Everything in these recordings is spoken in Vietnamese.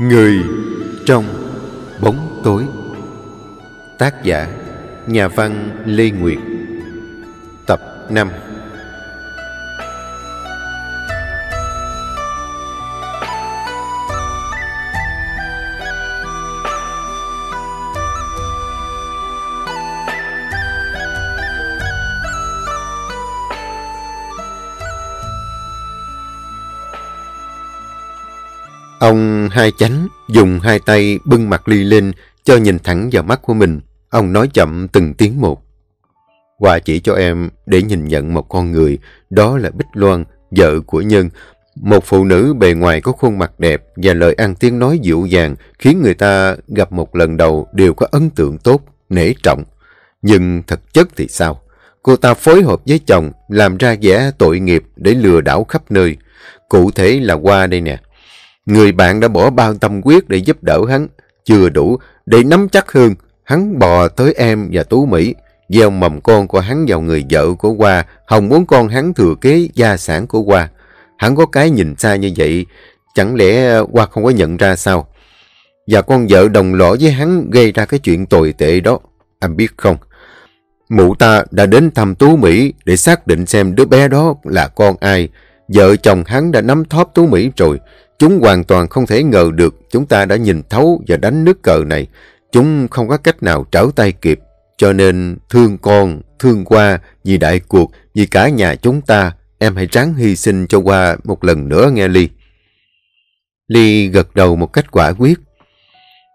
Người trong bóng tối. Tác giả Nhà văn Lê Nguyệt. Tập 5 Hai chánh dùng hai tay bưng mặt ly lên cho nhìn thẳng vào mắt của mình. Ông nói chậm từng tiếng một. Qua chỉ cho em để nhìn nhận một con người, đó là Bích Loan, vợ của Nhân. Một phụ nữ bề ngoài có khuôn mặt đẹp và lời ăn tiếng nói dịu dàng khiến người ta gặp một lần đầu đều có ấn tượng tốt, nể trọng. Nhưng thực chất thì sao? Cô ta phối hợp với chồng làm ra vẻ tội nghiệp để lừa đảo khắp nơi. Cụ thể là qua đây nè. Người bạn đã bỏ bao tâm quyết để giúp đỡ hắn, chưa đủ để nắm chắc hơn. Hắn bò tới em và Tú Mỹ, gieo mầm con của hắn vào người vợ của Hoa, hồng muốn con hắn thừa kế gia sản của Hoa. Hắn có cái nhìn xa như vậy, chẳng lẽ Hoa không có nhận ra sao? Và con vợ đồng lõa với hắn gây ra cái chuyện tồi tệ đó, anh biết không? Mụ ta đã đến thăm Tú Mỹ để xác định xem đứa bé đó là con ai. Vợ chồng hắn đã nắm thóp Tú Mỹ rồi, Chúng hoàn toàn không thể ngờ được chúng ta đã nhìn thấu và đánh nước cờ này. Chúng không có cách nào trở tay kịp. Cho nên thương con, thương qua, vì đại cuộc, vì cả nhà chúng ta, em hãy ráng hy sinh cho qua một lần nữa nghe Ly. Ly gật đầu một cách quả quyết.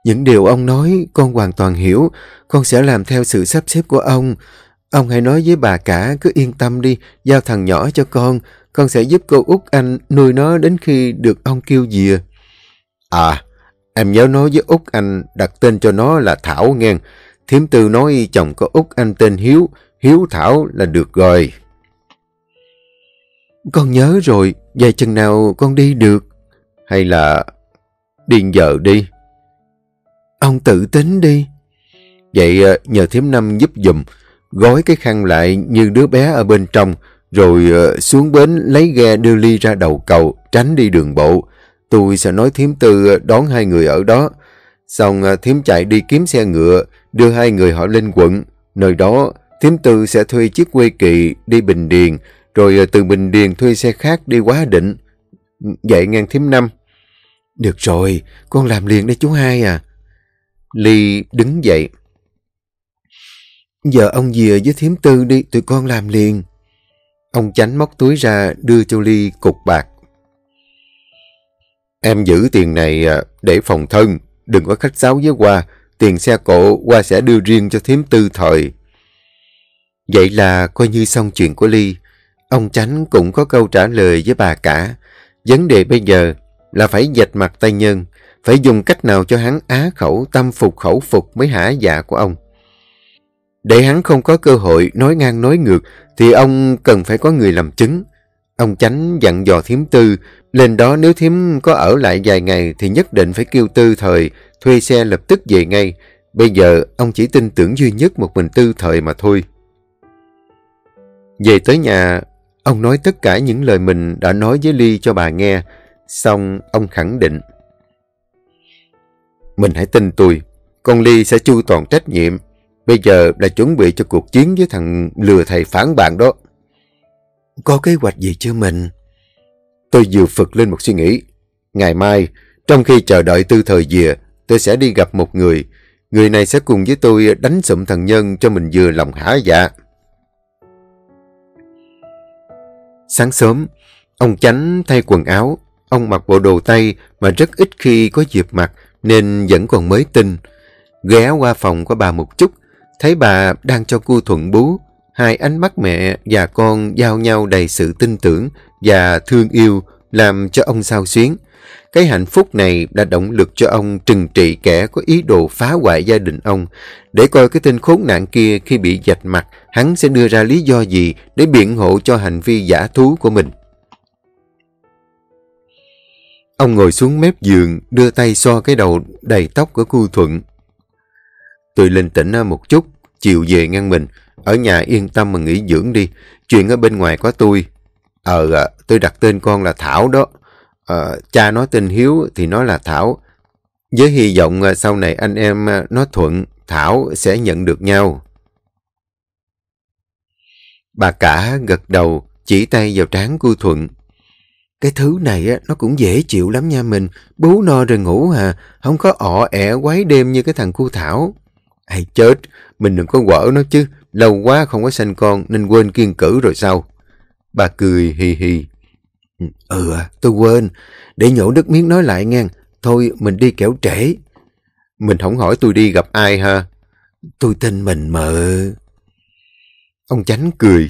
Những điều ông nói con hoàn toàn hiểu, con sẽ làm theo sự sắp xếp của ông. Ông hãy nói với bà cả, cứ yên tâm đi, giao thằng nhỏ cho con, con sẽ giúp cô út anh nuôi nó đến khi được ông kêu dìa. À, em nhớ nói với út anh đặt tên cho nó là Thảo nghe. Thiếm tư nói chồng có út anh tên Hiếu, Hiếu Thảo là được rồi. Con nhớ rồi, về chừng nào con đi được? Hay là điên giờ đi? Ông tự tính đi. Vậy ờ, nhờ thiếm năm giúp dùm, gói cái khăn lại như đứa bé ở bên trong, rồi ờ, xuống bến lấy ghe đưa ly ra đầu cầu, tránh đi đường bộ. Tôi sẽ nói thiếm tư ờ, đón hai người ở đó. Xong ờ, thiếm chạy đi kiếm xe ngựa, đưa hai người họ lên quận. Nơi đó, thiếm tư sẽ thuê chiếc quê kỳ đi Bình Điền, rồi từ Bình Điền thuê xe khác đi Quá Định. Vậy ngang thiếm năm. Được rồi, con làm liền đây chú hai à. Ly đứng dậy. Giờ ông dìa với thiếm tư đi, tụi con làm liền. Ông chánh móc túi ra đưa cho Ly cục bạc. Em giữ tiền này à, để phòng thân, đừng có khách sáo với Hoa. Tiền xe cộ Hoa sẽ đưa riêng cho thím tư thời. Vậy là coi như xong chuyện của Ly. Ông chánh cũng có câu trả lời với bà cả. Vấn đề bây giờ là phải dạch mặt tay nhân, phải dùng cách nào cho hắn á khẩu, tâm phục khẩu phục mới hả dạ của ông. Để hắn không có cơ hội nói ngang nói ngược thì ông cần phải có người làm chứng. Ông chánh dặn dò thiếm tư, lên đó nếu thiếm có ở lại vài ngày thì nhất định phải kêu tư thời, thuê xe lập tức về ngay. Bây giờ ông chỉ tin tưởng duy nhất một mình tư thời mà thôi. Về tới nhà, ông nói tất cả những lời mình đã nói với Ly cho bà nghe, xong ông khẳng định. Mình hãy tin tôi, con Ly sẽ chu toàn trách nhiệm, Bây giờ là chuẩn bị cho cuộc chiến với thằng lừa thầy phản bạn đó. Có kế hoạch gì chưa mình? Tôi vừa phật lên một suy nghĩ. Ngày mai, trong khi chờ đợi tư thời về, tôi sẽ đi gặp một người. Người này sẽ cùng với tôi đánh sụm thằng nhân cho mình vừa lòng hả dạ. Sáng sớm, ông Chánh thay quần áo. Ông mặc bộ đồ tây mà rất ít khi có dịp mặc nên vẫn còn mới tinh. Ghé qua phòng của bà một chút Thấy bà đang cho cu thuận bú, hai ánh mắt mẹ và con giao nhau đầy sự tin tưởng và thương yêu làm cho ông sao xuyến. Cái hạnh phúc này đã động lực cho ông trừng trị kẻ có ý đồ phá hoại gia đình ông. Để coi cái tên khốn nạn kia khi bị dạch mặt, hắn sẽ đưa ra lý do gì để biện hộ cho hành vi giả thú của mình. Ông ngồi xuống mép giường, đưa tay so cái đầu đầy tóc của cu Thuận. Tôi lên tỉnh một chút, chiều về ngăn mình. Ở nhà yên tâm mà nghỉ dưỡng đi. Chuyện ở bên ngoài có tôi. Ờ, à, tôi đặt tên con là Thảo đó. Ờ, cha nó tên Hiếu thì nói là Thảo. Với hy vọng à, sau này anh em à, nó thuận, Thảo sẽ nhận được nhau. Bà cả gật đầu, chỉ tay vào trán của Thuận. Cái thứ này á, nó cũng dễ chịu lắm nha mình. Bú no rồi ngủ hà, không có ọ ẻ quấy đêm như cái thằng cu Thảo. Hay chết, mình đừng có quở nó chứ. Lâu quá không có sanh con nên quên kiên cử rồi sao? Bà cười hì hì. Ừ à, tôi quên. Để nhổ nước miếng nói lại nghe. Thôi mình đi kẻo trễ. Mình không hỏi tôi đi gặp ai ha. Tôi tin mình mà. Ông Chánh cười,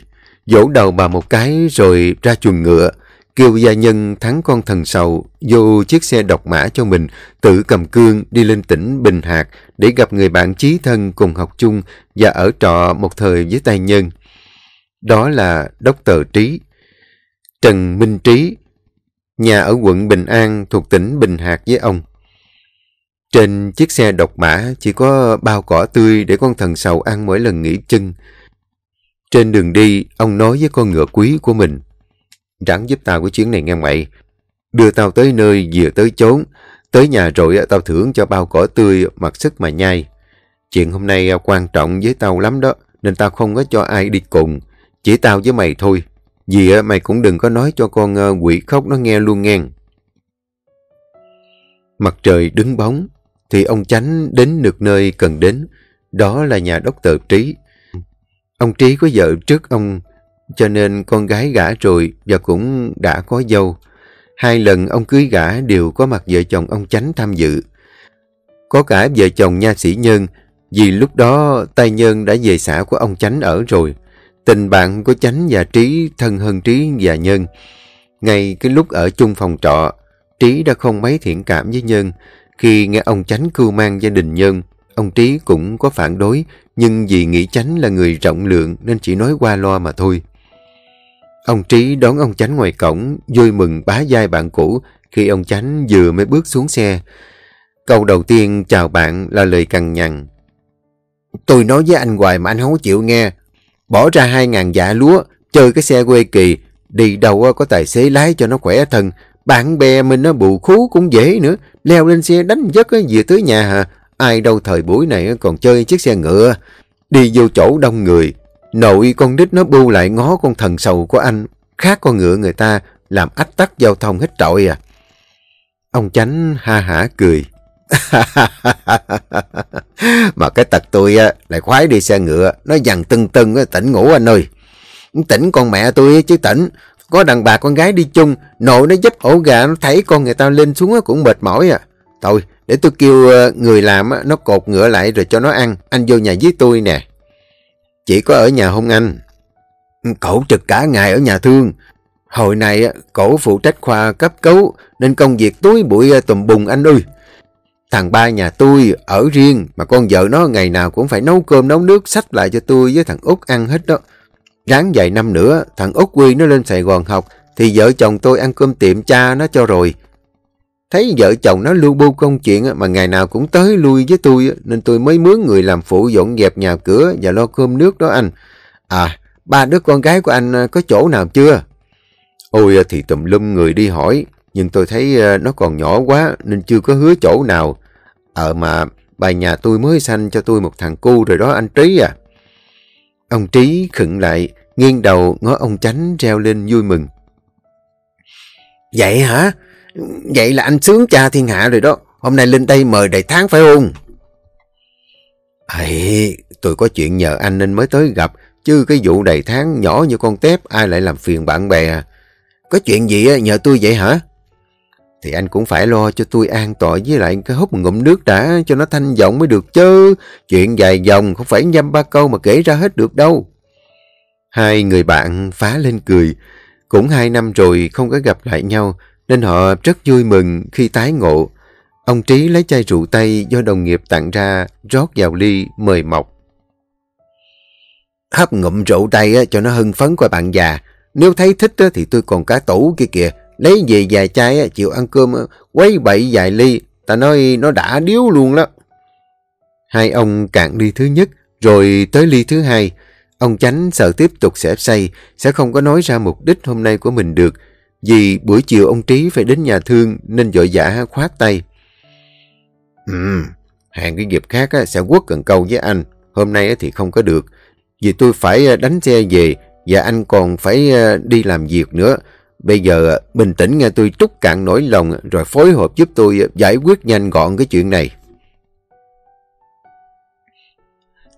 vỗ đầu bà một cái rồi ra chuồng ngựa, kêu gia nhân thắng con thần sầu vô chiếc xe độc mã cho mình, tự cầm cương đi lên tỉnh Bình Hạc để gặp người bạn chí thân cùng học chung và ở trọ một thời với tài nhân. Đó là Đốc Tờ Trí. Trần Minh Trí, nhà ở quận Bình An thuộc tỉnh Bình Hạc với ông. Trên chiếc xe độc mã chỉ có bao cỏ tươi để con thần sầu ăn mỗi lần nghỉ chân. Trên đường đi, ông nói với con ngựa quý của mình. Ráng giúp tao cái chuyến này nghe mày. Đưa tao tới nơi vừa tới chốn. Tới nhà rồi tao thưởng cho bao cỏ tươi mặc sức mà nhai. Chuyện hôm nay à, quan trọng với tao lắm đó. Nên tao không có cho ai đi cùng. Chỉ tao với mày thôi. Vì mày cũng đừng có nói cho con à, quỷ khóc nó nghe luôn nghe. Mặt trời đứng bóng. Thì ông Chánh đến được nơi cần đến. Đó là nhà đốc tờ trí. Ông Trí có vợ trước ông, cho nên con gái gả rồi và cũng đã có dâu. Hai lần ông cưới gả đều có mặt vợ chồng ông Chánh tham dự. Có cả vợ chồng nha sĩ Nhân, vì lúc đó tay Nhân đã về xã của ông Chánh ở rồi. Tình bạn của Chánh và Trí thân hơn Trí và Nhân. Ngay cái lúc ở chung phòng trọ, Trí đã không mấy thiện cảm với Nhân. Khi nghe ông Chánh cưu mang gia đình Nhân, ông Trí cũng có phản đối nhưng vì nghĩ Chánh là người rộng lượng nên chỉ nói qua loa mà thôi. Ông Trí đón ông Chánh ngoài cổng, vui mừng bá dai bạn cũ khi ông Chánh vừa mới bước xuống xe. Câu đầu tiên chào bạn là lời cằn nhằn. Tôi nói với anh hoài mà anh không chịu nghe. Bỏ ra hai ngàn dạ lúa, chơi cái xe quê kỳ, đi đâu có tài xế lái cho nó khỏe thân. Bạn bè mình nó bù khú cũng dễ nữa, leo lên xe đánh giấc về tới nhà hả? Ai đâu thời buổi này còn chơi chiếc xe ngựa. Đi vô chỗ đông người. Nội con nít nó bu lại ngó con thần sầu của anh. Khác con ngựa người ta làm ách tắc giao thông hết trọi à. Ông Chánh ha hả cười. mà cái tật tôi á, lại khoái đi xe ngựa. Nó dằn tưng tưng tỉnh ngủ anh ơi. Tỉnh con mẹ tôi chứ tỉnh. Có đàn bà con gái đi chung. Nội nó giúp ổ gà nó thấy con người ta lên xuống cũng mệt mỏi à. Thôi để tôi kêu ờ, người làm nó cột ngựa lại rồi cho nó ăn. Anh vô nhà với tôi nè. Chỉ có ở nhà hôn anh? Cậu trực cả ngày ở nhà thương. Hồi này, cổ phụ trách khoa cấp cứu, nên công việc túi bụi ờ, tùm bùng anh ơi. Thằng ba nhà tôi ở riêng, mà con vợ nó ngày nào cũng phải nấu cơm, nấu nước sách lại cho tôi với thằng Út ăn hết đó. Ráng vài năm nữa, thằng Út Quy nó lên Sài Gòn học, thì vợ chồng tôi ăn cơm tiệm cha nó cho rồi. Thấy vợ chồng nó lưu bu công chuyện mà ngày nào cũng tới lui với tôi nên tôi mới mướn người làm phụ dọn dẹp nhà cửa và lo cơm nước đó anh. À, ba đứa con gái của anh à, có chỗ nào chưa? Ôi à, thì tùm lum người đi hỏi nhưng tôi thấy à, nó còn nhỏ quá nên chưa có hứa chỗ nào. Ờ mà bà nhà tôi mới sanh cho tôi một thằng cu rồi đó anh Trí à. Ông Trí khựng lại, nghiêng đầu ngó ông Chánh reo lên vui mừng. Vậy hả? Vậy là anh sướng cha thiên hạ rồi đó. Hôm nay lên đây mời đầy tháng phải không? Ấy, tôi có chuyện nhờ anh nên mới tới gặp. Chứ cái vụ đầy tháng nhỏ như con tép ai lại làm phiền bạn bè à? Có chuyện gì nhờ tôi vậy hả? Thì anh cũng phải lo cho tôi an toàn với lại cái hút ngụm nước đã cho nó thanh giọng mới được chứ. Chuyện dài dòng không phải nhăm ba câu mà kể ra hết được đâu. Hai người bạn phá lên cười. Cũng hai năm rồi không có gặp lại nhau nên họ rất vui mừng khi tái ngộ. Ông Trí lấy chai rượu tây do đồng nghiệp tặng ra, rót vào ly, mời mọc. Hấp ngụm rượu tây cho nó hưng phấn qua bạn già. Nếu thấy thích thì tôi còn cá tủ kia kìa. Lấy về vài chai chịu ăn cơm, quấy bậy vài ly. Ta nói nó đã điếu luôn đó. Hai ông cạn ly thứ nhất, rồi tới ly thứ hai. Ông Chánh sợ tiếp tục sẽ say, sẽ không có nói ra mục đích hôm nay của mình được, vì buổi chiều ông Trí phải đến nhà thương nên vội vã khoát tay. Ừ, hẹn cái dịp khác sẽ quất cần câu với anh. Hôm nay thì không có được. Vì tôi phải à, đánh xe về và anh còn phải à, đi làm việc nữa. Bây giờ à, bình tĩnh nghe tôi trút cạn nỗi lòng rồi phối hợp giúp tôi giải quyết nhanh gọn cái chuyện này.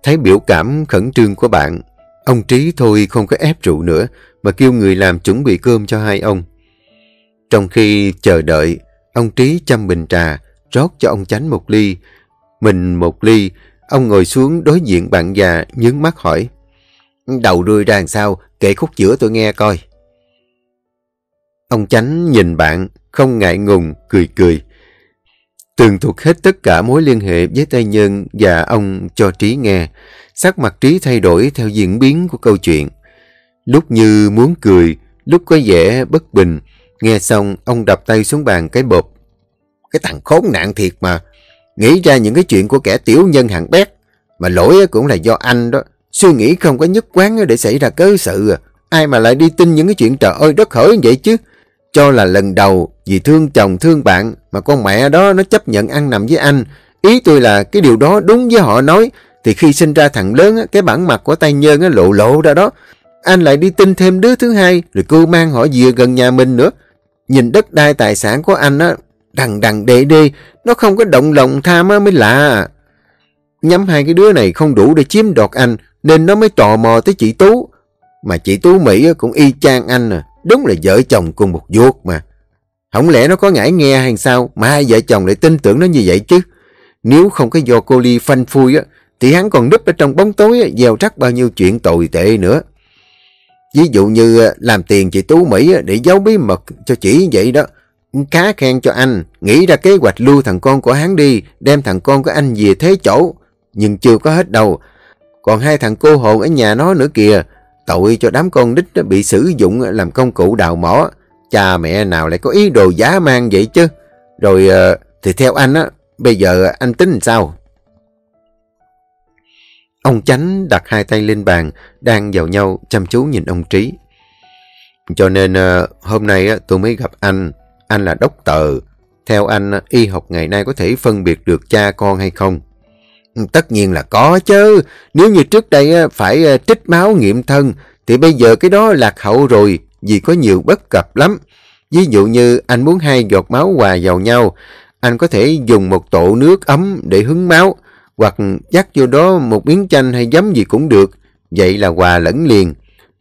Thấy biểu cảm khẩn trương của bạn, ông Trí thôi không có ép rượu nữa mà kêu người làm chuẩn bị cơm cho hai ông. Trong khi chờ đợi, ông Trí chăm bình trà, rót cho ông Chánh một ly. Mình một ly, ông ngồi xuống đối diện bạn già, nhướng mắt hỏi. Đầu đuôi ra làm sao, kể khúc giữa tôi nghe coi. Ông Chánh nhìn bạn, không ngại ngùng, cười cười. Tường thuộc hết tất cả mối liên hệ với tây nhân và ông cho Trí nghe. Sắc mặt Trí thay đổi theo diễn biến của câu chuyện. Lúc như muốn cười, lúc có vẻ bất bình. Nghe xong, ông đập tay xuống bàn cái bộp. Cái thằng khốn nạn thiệt mà. Nghĩ ra những cái chuyện của kẻ tiểu nhân hạng bét. Mà lỗi cũng là do anh đó. Suy nghĩ không có nhất quán để xảy ra cớ sự à. Ai mà lại đi tin những cái chuyện trời ơi đất hỡi vậy chứ. Cho là lần đầu vì thương chồng thương bạn mà con mẹ đó nó chấp nhận ăn nằm với anh. Ý tôi là cái điều đó đúng với họ nói thì khi sinh ra thằng lớn cái bản mặt của tay nhân lộ lộ ra đó. Anh lại đi tin thêm đứa thứ hai rồi cưu mang họ về gần nhà mình nữa. Nhìn đất đai tài sản của anh á đằng đằng đệ đê nó không có động lòng tham mới lạ. Nhắm hai cái đứa này không đủ để chiếm đoạt anh nên nó mới tò mò tới chị Tú. Mà chị Tú Mỹ cũng y chang anh à. Đúng là vợ chồng cùng một vuốt mà. Không lẽ nó có ngãi nghe hay sao mà hai vợ chồng lại tin tưởng nó như vậy chứ? Nếu không có do cô Ly phanh phui á, thì hắn còn núp ở trong bóng tối gieo rắc bao nhiêu chuyện tồi tệ nữa. Ví dụ như ờ, làm tiền chị Tú Mỹ ờ, để giấu bí mật cho chị vậy đó. Khá khen cho anh, nghĩ ra kế hoạch lưu thằng con của hắn đi, đem thằng con của anh về thế chỗ. Nhưng chưa có hết đâu. Còn hai thằng cô hồn ở nhà nó nữa kìa, tội cho đám con đích bị sử dụng ờ, làm công cụ đào mỏ. Cha mẹ nào lại có ý đồ giá mang vậy chứ? Rồi thì theo anh á, bây giờ anh tính sao? Ông Chánh đặt hai tay lên bàn, đang vào nhau chăm chú nhìn ông Trí. Cho nên ờ, hôm nay tôi mới gặp anh. Anh là đốc tờ. Theo anh, y học ngày nay có thể phân biệt được cha con hay không? Tất nhiên là có chứ. Nếu như trước đây phải ờ, trích máu nghiệm thân, thì bây giờ cái đó lạc hậu rồi, vì có nhiều bất cập lắm. Ví dụ như anh muốn hai giọt máu hòa vào nhau, anh có thể dùng một tổ nước ấm để hứng máu, hoặc dắt vô đó một miếng chanh hay giấm gì cũng được. Vậy là quà lẫn liền.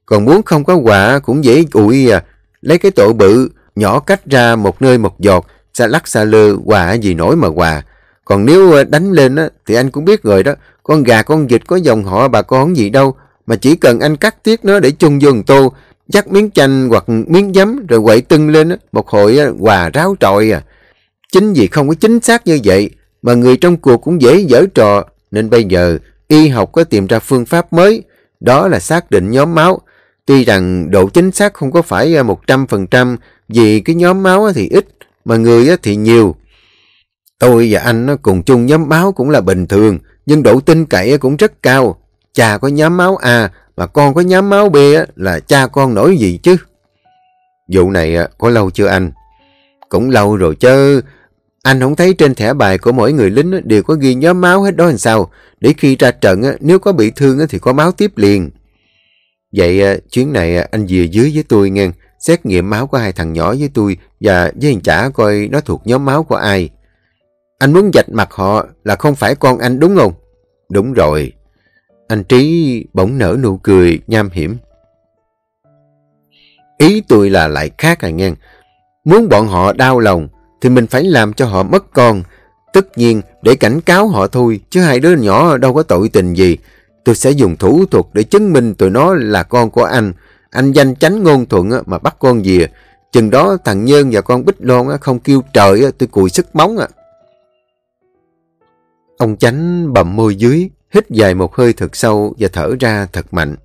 Còn muốn không có quà cũng dễ ủi à. Lấy cái tổ bự, nhỏ cách ra một nơi một giọt, xa lắc xa lơ, quà gì nổi mà quà. Còn nếu à, đánh lên á, thì anh cũng biết rồi đó, con gà con vịt có dòng họ bà con gì đâu, mà chỉ cần anh cắt tiết nó để chung vô tô, dắt miếng chanh hoặc miếng giấm rồi quậy tưng lên á, một hồi à, quà ráo trọi à. Chính vì không có chính xác như vậy, mà người trong cuộc cũng dễ dở trò, nên bây giờ y học có tìm ra phương pháp mới, đó là xác định nhóm máu. Tuy rằng độ chính xác không có phải à, 100% vì cái nhóm máu thì ít, mà người thì nhiều. Tôi và anh cùng chung nhóm máu cũng là bình thường, nhưng độ tin cậy cũng rất cao. Cha có nhóm máu A, mà con có nhóm máu B là cha con nổi gì chứ? Vụ này có lâu chưa anh? Cũng lâu rồi chứ. Anh không thấy trên thẻ bài của mỗi người lính đều có ghi nhóm máu hết đó làm sao? Để khi ra trận nếu có bị thương thì có máu tiếp liền. Vậy à, chuyến này à, anh về dưới với tôi nghe. Xét nghiệm máu của hai thằng nhỏ với tôi và với anh trả coi nó thuộc nhóm máu của ai. Anh muốn dạch mặt họ là không phải con anh, đúng không? Đúng rồi. Anh Trí bỗng nở nụ cười nham hiểm. Ý tôi là lại khác à nghe. Muốn bọn họ đau lòng thì mình phải làm cho họ mất con. Tất nhiên để cảnh cáo họ thôi chứ hai đứa nhỏ đâu có tội tình gì. Tôi sẽ dùng thủ thuật để chứng minh tụi nó là con của anh. Anh danh tránh ngôn thuận mà bắt con về. À? Chừng đó thằng Nhơn và con Bích Loan không kêu trời tôi cùi sức móng. Ông chánh bầm môi dưới, hít dài một hơi thật sâu và thở ra thật mạnh.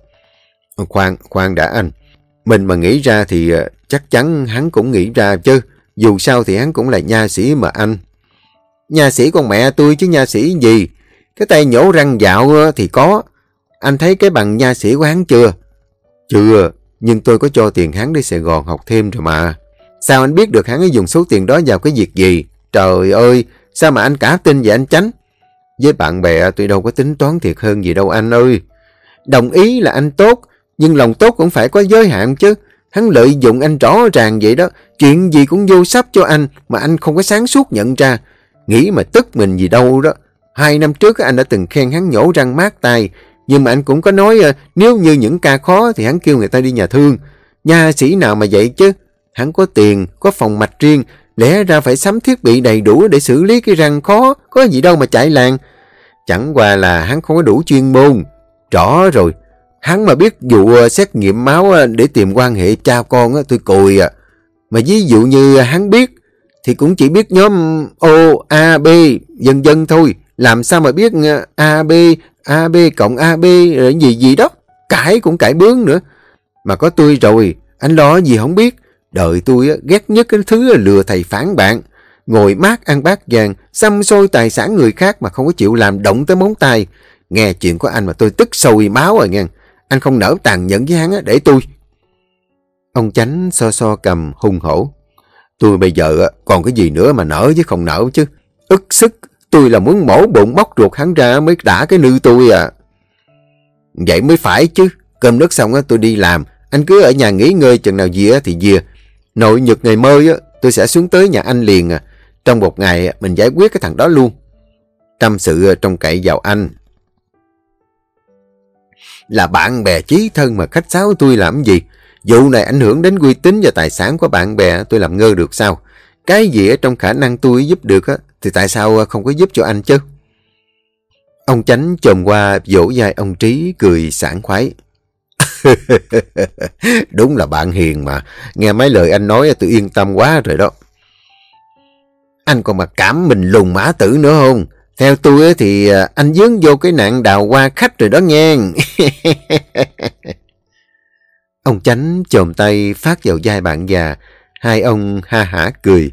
Khoan, khoan đã anh. Mình mà nghĩ ra thì à, chắc chắn hắn cũng nghĩ ra chứ. Dù sao thì hắn cũng là nha sĩ mà anh. Nha sĩ con mẹ tôi chứ nha sĩ gì. Cái tay nhổ răng dạo thì có. Anh thấy cái bằng nha sĩ của hắn chưa? Chưa, nhưng tôi có cho tiền hắn đi Sài Gòn học thêm rồi mà. Sao anh biết được hắn dùng số tiền đó vào cái việc gì? Trời ơi, Sao mà anh cả tin về anh Chánh? Với bạn bè tôi đâu có tính toán thiệt hơn gì đâu anh ơi. Đồng ý là anh tốt, nhưng lòng tốt cũng phải có giới hạn chứ. Hắn lợi dụng anh rõ ràng vậy đó. Chuyện gì cũng vô sắp cho anh mà anh không có sáng suốt nhận ra. Nghĩ mà tức mình gì đâu đó. Hai năm trước anh đã từng khen hắn nhổ răng mát tay. Nhưng mà anh cũng có nói ờ, nếu như những ca khó thì hắn kêu người ta đi nhà thương. nhà sĩ nào mà vậy chứ. Hắn có tiền, có phòng mạch riêng. Lẽ ra phải sắm thiết bị đầy đủ để xử lý cái răng khó. Có gì đâu mà chạy làng. Chẳng qua là hắn không có đủ chuyên môn. Rõ rồi. Hắn mà biết vụ ờ, xét nghiệm máu ờ, để tìm quan hệ cha con tôi cùi à. Mà ví dụ như hắn biết thì cũng chỉ biết nhóm O, A, B, dân dân thôi. Làm sao mà biết ờ, A, B, A, B cộng A, B rồi gì gì đó. Cãi cũng cãi bướng nữa. Mà có tôi rồi, anh lo gì không biết. Đời tôi ghét nhất cái thứ lừa thầy phản bạn. Ngồi mát ăn bát vàng, xăm xôi tài sản người khác mà không có chịu làm động tới móng tay. Nghe chuyện của anh mà tôi tức sôi máu rồi nghe. Anh không nỡ tàn nhẫn với hắn để tôi. Ông chánh so so cầm hung hổ. Tôi bây giờ còn cái gì nữa mà nở chứ không nở chứ. ức sức, tôi là muốn mổ bụng móc ruột hắn ra mới đả cái nư tôi à. Vậy mới phải chứ. Cơm nước xong tôi đi làm. Anh cứ ở nhà nghỉ ngơi chừng nào dìa thì dìa. Nội nhật ngày mơ tôi sẽ xuống tới nhà anh liền à. Trong một ngày mình giải quyết cái thằng đó luôn. Tâm sự trong cậy vào anh. Là bạn bè chí thân mà khách sáo tôi làm gì? Vụ này ảnh hưởng đến uy tín và tài sản của bạn bè tôi làm ngơ được sao? Cái gì ở trong khả năng tôi giúp được á, thì tại sao không có giúp cho anh chứ? Ông Chánh chồm qua vỗ vai ông Trí cười sảng khoái. Đúng là bạn hiền mà. Nghe mấy lời anh nói tôi yên tâm quá rồi đó. Anh còn mà cảm mình lùng mã tử nữa không? Theo tôi thì à, anh dướng vô cái nạn đào hoa khách rồi đó nghe. ông chánh chồm tay phát vào vai bạn già. Hai ông ha hả cười.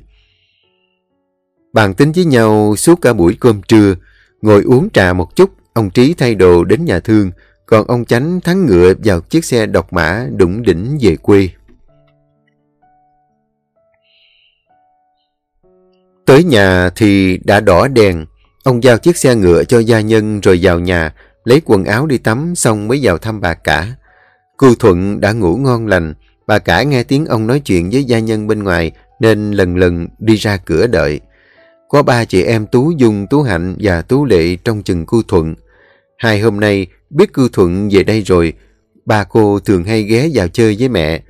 Bàn tính với nhau suốt cả buổi cơm trưa. Ngồi uống trà một chút, ông Trí thay đồ đến nhà thương. Còn ông chánh thắng ngựa vào chiếc xe độc mã đụng đỉnh về quê. Tới nhà thì đã đỏ đèn. Ông giao chiếc xe ngựa cho gia nhân rồi vào nhà, lấy quần áo đi tắm xong mới vào thăm bà cả. Cư Thuận đã ngủ ngon lành, bà cả nghe tiếng ông nói chuyện với gia nhân bên ngoài nên lần lần đi ra cửa đợi. Có ba chị em Tú Dung, Tú Hạnh và Tú Lệ trong chừng Cư Thuận. Hai hôm nay biết Cư Thuận về đây rồi, ba cô thường hay ghé vào chơi với mẹ.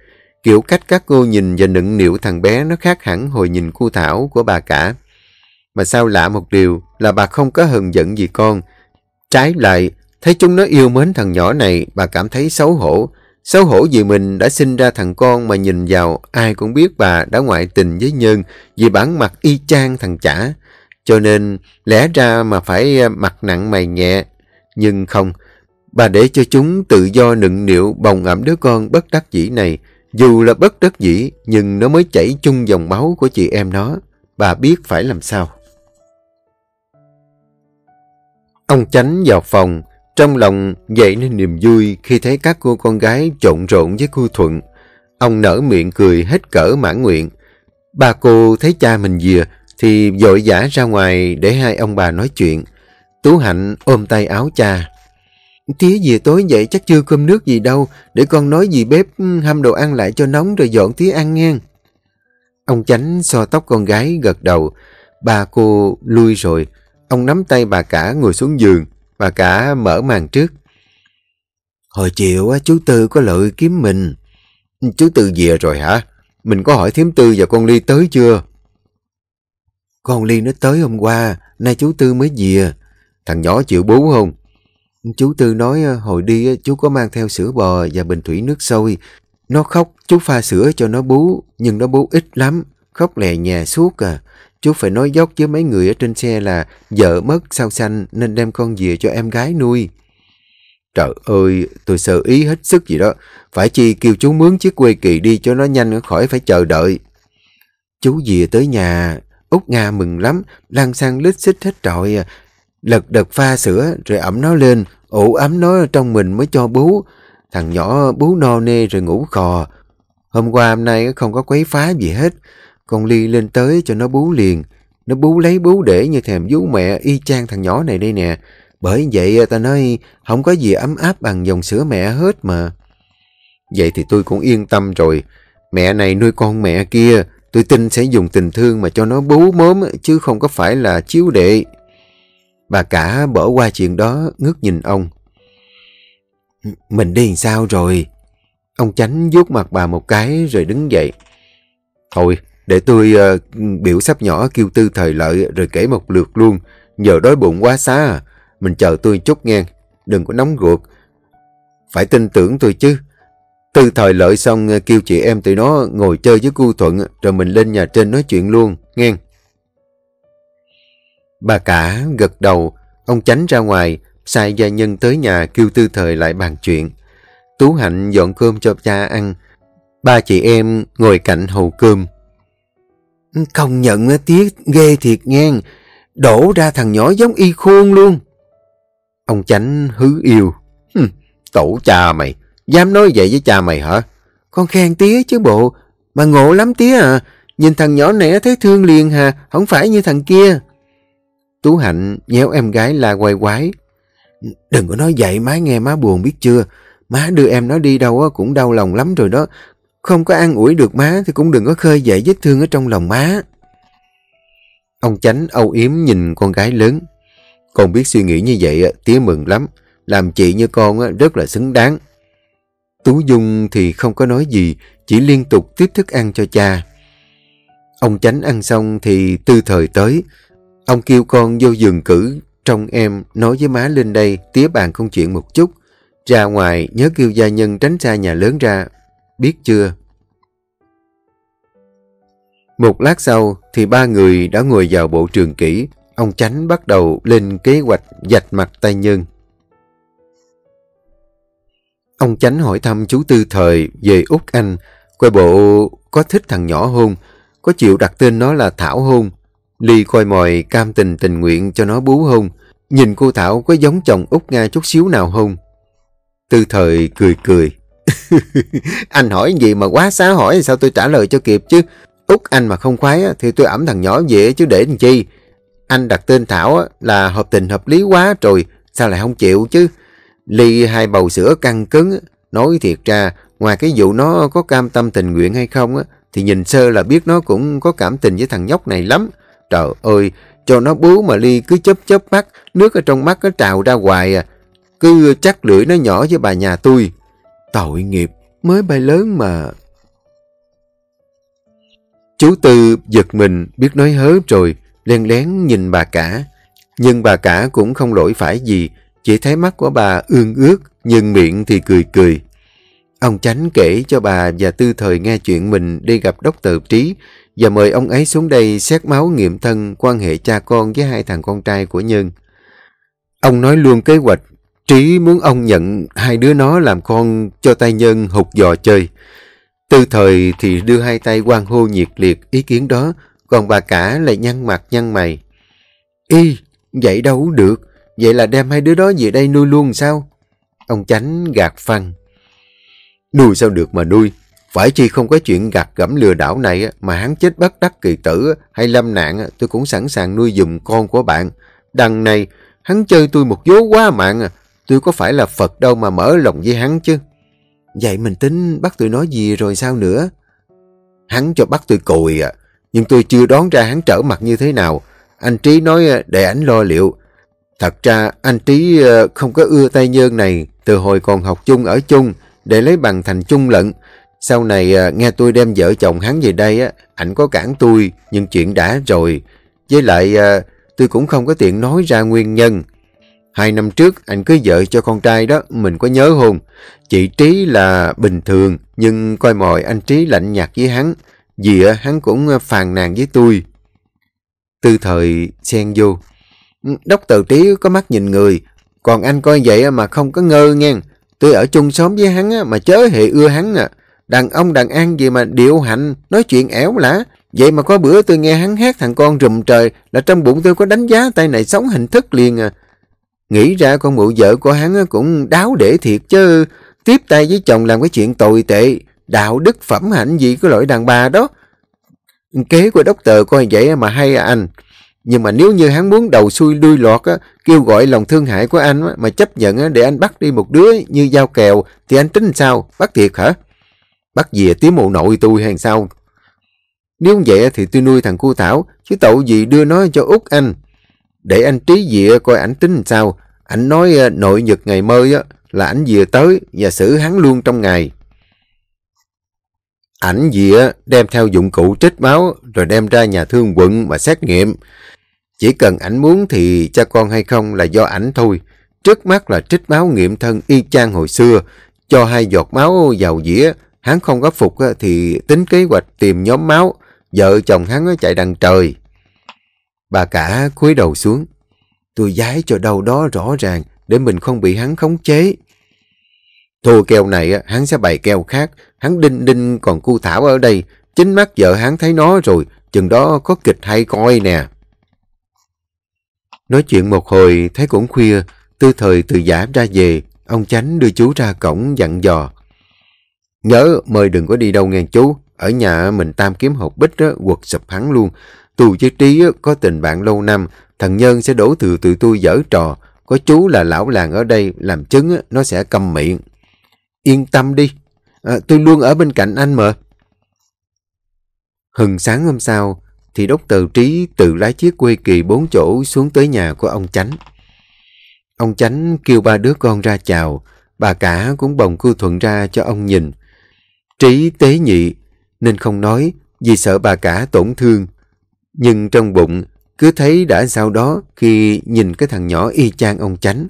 Kiểu cách các cô nhìn và nựng nịu thằng bé nó khác hẳn hồi nhìn cô Thảo của bà cả. Mà sao lạ một điều là bà không có hờn giận gì con. Trái lại, thấy chúng nó yêu mến thằng nhỏ này, bà cảm thấy xấu hổ. Xấu hổ vì mình đã sinh ra thằng con mà nhìn vào, ai cũng biết bà đã ngoại tình với Nhân vì bản mặt y chang thằng chả. Cho nên, lẽ ra mà phải à, mặt nặng mày nhẹ. Nhưng không, bà để cho chúng tự do nựng niệu bồng ẩm đứa con bất đắc dĩ này. Dù là bất đắc dĩ, nhưng nó mới chảy chung dòng máu của chị em nó. Bà biết phải làm sao. Ông Chánh vào phòng, trong lòng dậy nên niềm vui khi thấy các cô con gái trộn rộn với cô Thuận. Ông nở miệng cười hết cỡ mãn nguyện. Ba cô thấy cha mình dìa thì dội dã ra ngoài để hai ông bà nói chuyện. Tú Hạnh ôm tay áo cha. Tía về tối vậy chắc chưa cơm nước gì đâu, để con nói gì bếp hâm đồ ăn lại cho nóng rồi dọn tía ăn nghe. Ông Chánh so tóc con gái gật đầu, ba cô lui rồi, Ông nắm tay bà cả ngồi xuống giường, và cả mở màn trước. Hồi chiều chú Tư có lợi kiếm mình. Chú Tư về rồi hả? Mình có hỏi thiếm Tư và con Ly tới chưa? Con Ly nó tới hôm qua, nay chú Tư mới về. Thằng nhỏ chịu bú không? Chú Tư nói ờ, hồi đi chú có mang theo sữa bò và bình thủy nước sôi. Nó khóc, chú pha sữa cho nó bú, nhưng nó bú ít lắm, khóc lè nhà suốt à. Chú phải nói dốc với mấy người ở trên xe là vợ mất sao xanh nên đem con về cho em gái nuôi. Trời ơi, tôi sợ ý hết sức gì đó. Phải chi kêu chú mướn chiếc quê kỳ đi cho nó nhanh khỏi phải chờ đợi. Chú về tới nhà, Út Nga mừng lắm, lăn sang lít xích hết trọi. Lật đật pha sữa rồi ẩm nó lên, ủ ấm nó trong mình mới cho bú. Thằng nhỏ bú no nê rồi ngủ khò. Hôm qua hôm nay không có quấy phá gì hết. Con Ly lên tới cho nó bú liền. Nó bú lấy bú để như thèm vú mẹ y chang thằng nhỏ này đây nè. Bởi vậy à, ta nói không có gì ấm áp bằng dòng sữa mẹ hết mà. Vậy thì tôi cũng yên tâm rồi. Mẹ này nuôi con mẹ kia, tôi tin sẽ dùng tình thương mà cho nó bú mớm chứ không có phải là chiếu đệ. Bà cả bỏ qua chuyện đó ngước nhìn ông. Mình đi sao rồi? Ông Chánh vuốt mặt bà một cái rồi đứng dậy. Thôi, để tôi uh, biểu sắp nhỏ kêu tư thời lợi rồi kể một lượt luôn. Giờ đói bụng quá xá à. Mình chờ tôi chút nghe. Đừng có nóng ruột. Phải tin tưởng tôi chứ. Tư thời lợi xong ờ, kêu chị em tụi nó ngồi chơi với cu Thuận rồi mình lên nhà trên nói chuyện luôn, nghe. Bà cả gật đầu, ông tránh ra ngoài, sai gia nhân tới nhà kêu tư thời lại bàn chuyện. Tú Hạnh dọn cơm cho cha ăn. Ba chị em ngồi cạnh hầu cơm. Không nhận tiếc ghê thiệt ngang. Đổ ra thằng nhỏ giống y khuôn luôn. Ông chánh hứ yêu. tổ cha mày, dám nói vậy với cha mày hả? Con khen tía chứ bộ. Mà ngộ lắm tía à. Nhìn thằng nhỏ này thấy thương liền hà, không phải như thằng kia. Tú Hạnh nhéo em gái la quay quái. Đừng có nói vậy má nghe má buồn biết chưa. Má đưa em nó đi đâu cũng đau lòng lắm rồi đó. Không có ăn ủi được má thì cũng đừng có khơi dậy vết thương ở trong lòng má. Ông Chánh âu yếm nhìn con gái lớn. Con biết suy nghĩ như vậy tía mừng lắm. Làm chị như con rất là xứng đáng. Tú Dung thì không có nói gì, chỉ liên tục tiếp thức ăn cho cha. Ông Chánh ăn xong thì tư thời tới. Ông kêu con vô giường cử, trong em nói với má lên đây tía bàn công chuyện một chút. Ra ngoài nhớ kêu gia nhân tránh xa nhà lớn ra. Biết chưa? Một lát sau thì ba người đã ngồi vào bộ trường kỹ. Ông Chánh bắt đầu lên kế hoạch dạch mặt tay nhân. Ông Chánh hỏi thăm chú Tư Thời về Úc Anh. Coi bộ có thích thằng nhỏ hôn, có chịu đặt tên nó là Thảo hôn. Ly coi mòi cam tình tình nguyện cho nó bú hôn. Nhìn cô Thảo có giống chồng Úc Nga chút xíu nào không? Tư thời cười cười. anh hỏi gì mà quá xá hỏi sao tôi trả lời cho kịp chứ. út anh mà không khoái thì tôi ẩm thằng nhỏ về chứ để làm chi. Anh đặt tên Thảo là hợp tình hợp lý quá rồi. Sao lại không chịu chứ? Ly hai bầu sữa căng cứng. Nói thiệt ra, ngoài cái vụ nó có cam tâm tình nguyện hay không thì nhìn sơ là biết nó cũng có cảm tình với thằng nhóc này lắm. Trời ơi, cho nó bú mà Ly cứ chớp chớp mắt, nước ở trong mắt nó trào ra hoài à. Cứ chắc lưỡi nó nhỏ với bà nhà tôi. Tội nghiệp, mới bay lớn mà. Chú Tư giật mình biết nói hớ rồi, len lén nhìn bà cả. Nhưng bà cả cũng không lỗi phải gì, chỉ thấy mắt của bà ương ướt, nhưng miệng thì cười cười. Ông Chánh kể cho bà và Tư Thời nghe chuyện mình đi gặp đốc tờ Trí và mời ông ấy xuống đây xét máu nghiệm thân quan hệ cha con với hai thằng con trai của Nhân. Ông nói luôn kế hoạch Trí muốn ông nhận hai đứa nó làm con cho tay nhân hụt dò chơi. Tư thời thì đưa hai tay quan hô nhiệt liệt ý kiến đó, còn bà cả lại nhăn mặt nhăn mày. Y, vậy đâu được, vậy là đem hai đứa đó về đây nuôi luôn sao? Ông Chánh gạt phăng. Nuôi sao được mà nuôi, phải chi không có chuyện gạt gẫm lừa đảo này mà hắn chết bất đắc kỳ tử hay lâm nạn tôi cũng sẵn sàng nuôi dùm con của bạn. Đằng này, hắn chơi tôi một vố quá mạng à. Tôi có phải là Phật đâu mà mở lòng với hắn chứ. Vậy mình tính bắt tôi nói gì rồi sao nữa? Hắn cho bắt tôi cùi à. Nhưng tôi chưa đoán ra hắn trở mặt như thế nào. Anh Trí nói à, để ảnh lo liệu. Thật ra anh Trí à, không có ưa tay nhơn này từ hồi còn học chung ở chung để lấy bằng thành chung lận. Sau này à, nghe tôi đem vợ chồng hắn về đây, ảnh có cản tôi, nhưng chuyện đã rồi. Với lại tôi cũng không có tiện nói ra nguyên nhân. Hai năm trước anh cưới vợ cho con trai đó, mình có nhớ không? Chị Trí là bình thường, nhưng coi mọi anh Trí lạnh nhạt với hắn. Vì hắn cũng ờ, phàn nàn với tôi. Tư thời xen vô. Ừ, đốc tờ Trí có mắt nhìn người, còn anh coi vậy mà không có ngơ nghe. Tôi ở chung xóm với hắn mà chớ hề ưa hắn à. Đàn ông đàn an gì mà điệu hạnh, nói chuyện ẻo lã. Vậy mà có bữa tôi nghe hắn hát thằng con rùm trời là trong bụng tôi có đánh giá tay này sống hình thức liền à. Nghĩ ra con mụ vợ của hắn cũng đáo để thiệt chứ. Tiếp tay với chồng làm cái chuyện tồi tệ. Đạo đức phẩm hạnh gì của loại đàn bà đó. Kế của đốc tờ coi vậy mà hay à anh. Nhưng mà nếu như hắn muốn đầu xuôi đuôi lọt á, kêu gọi lòng thương hại của anh á, mà chấp nhận á, để anh bắt đi một đứa như dao kèo thì anh tính sao? Bắt thiệt hả? Bắt về tiếng mụ nội tôi hay sao? Nếu vậy thì tôi nuôi thằng cu Thảo, chứ tậu gì đưa nó cho út anh. Để anh trí dịa coi ảnh tính sao. Ảnh nói ờ, nội nhật ngày mơi á, là ảnh vừa tới và xử hắn luôn trong ngày. Ảnh dịa đem theo dụng cụ trích máu rồi đem ra nhà thương quận mà xét nghiệm. Chỉ cần ảnh muốn thì cha con hay không là do ảnh thôi. Trước mắt là trích máu nghiệm thân y chang hồi xưa, cho hai giọt máu vào dĩa. Hắn không có phục thì tính kế hoạch tìm nhóm máu, vợ chồng hắn chạy đằng trời. Bà cả cúi đầu xuống. Tôi giái cho đâu đó rõ ràng để mình không bị hắn khống chế. Thua keo này hắn sẽ bày keo khác. Hắn đinh đinh còn cu thảo ở đây. Chính mắt vợ hắn thấy nó rồi. Chừng đó có kịch hay coi nè. Nói chuyện một hồi thấy cũng khuya. Tư thời từ giả ra về. Ông chánh đưa chú ra cổng dặn dò. Nhớ mời đừng có đi đâu nghe chú. Ở nhà mình tam kiếm hộp bích đó, quật sụp hắn luôn. Tù với Trí có tình bạn lâu năm, thằng Nhân sẽ đổ từ tụi tôi dở trò. Có chú là lão làng ở đây, làm chứng nó sẽ câm miệng. Yên tâm đi, à, tôi luôn ở bên cạnh anh mà. Hừng sáng hôm sau, thì đốc tờ Trí tự lái chiếc quê kỳ bốn chỗ xuống tới nhà của ông Chánh. Ông Chánh kêu ba đứa con ra chào, bà cả cũng bồng cư thuận ra cho ông nhìn. Trí tế nhị, nên không nói vì sợ bà cả tổn thương. Nhưng trong bụng cứ thấy đã sau đó khi nhìn cái thằng nhỏ y chang ông chánh.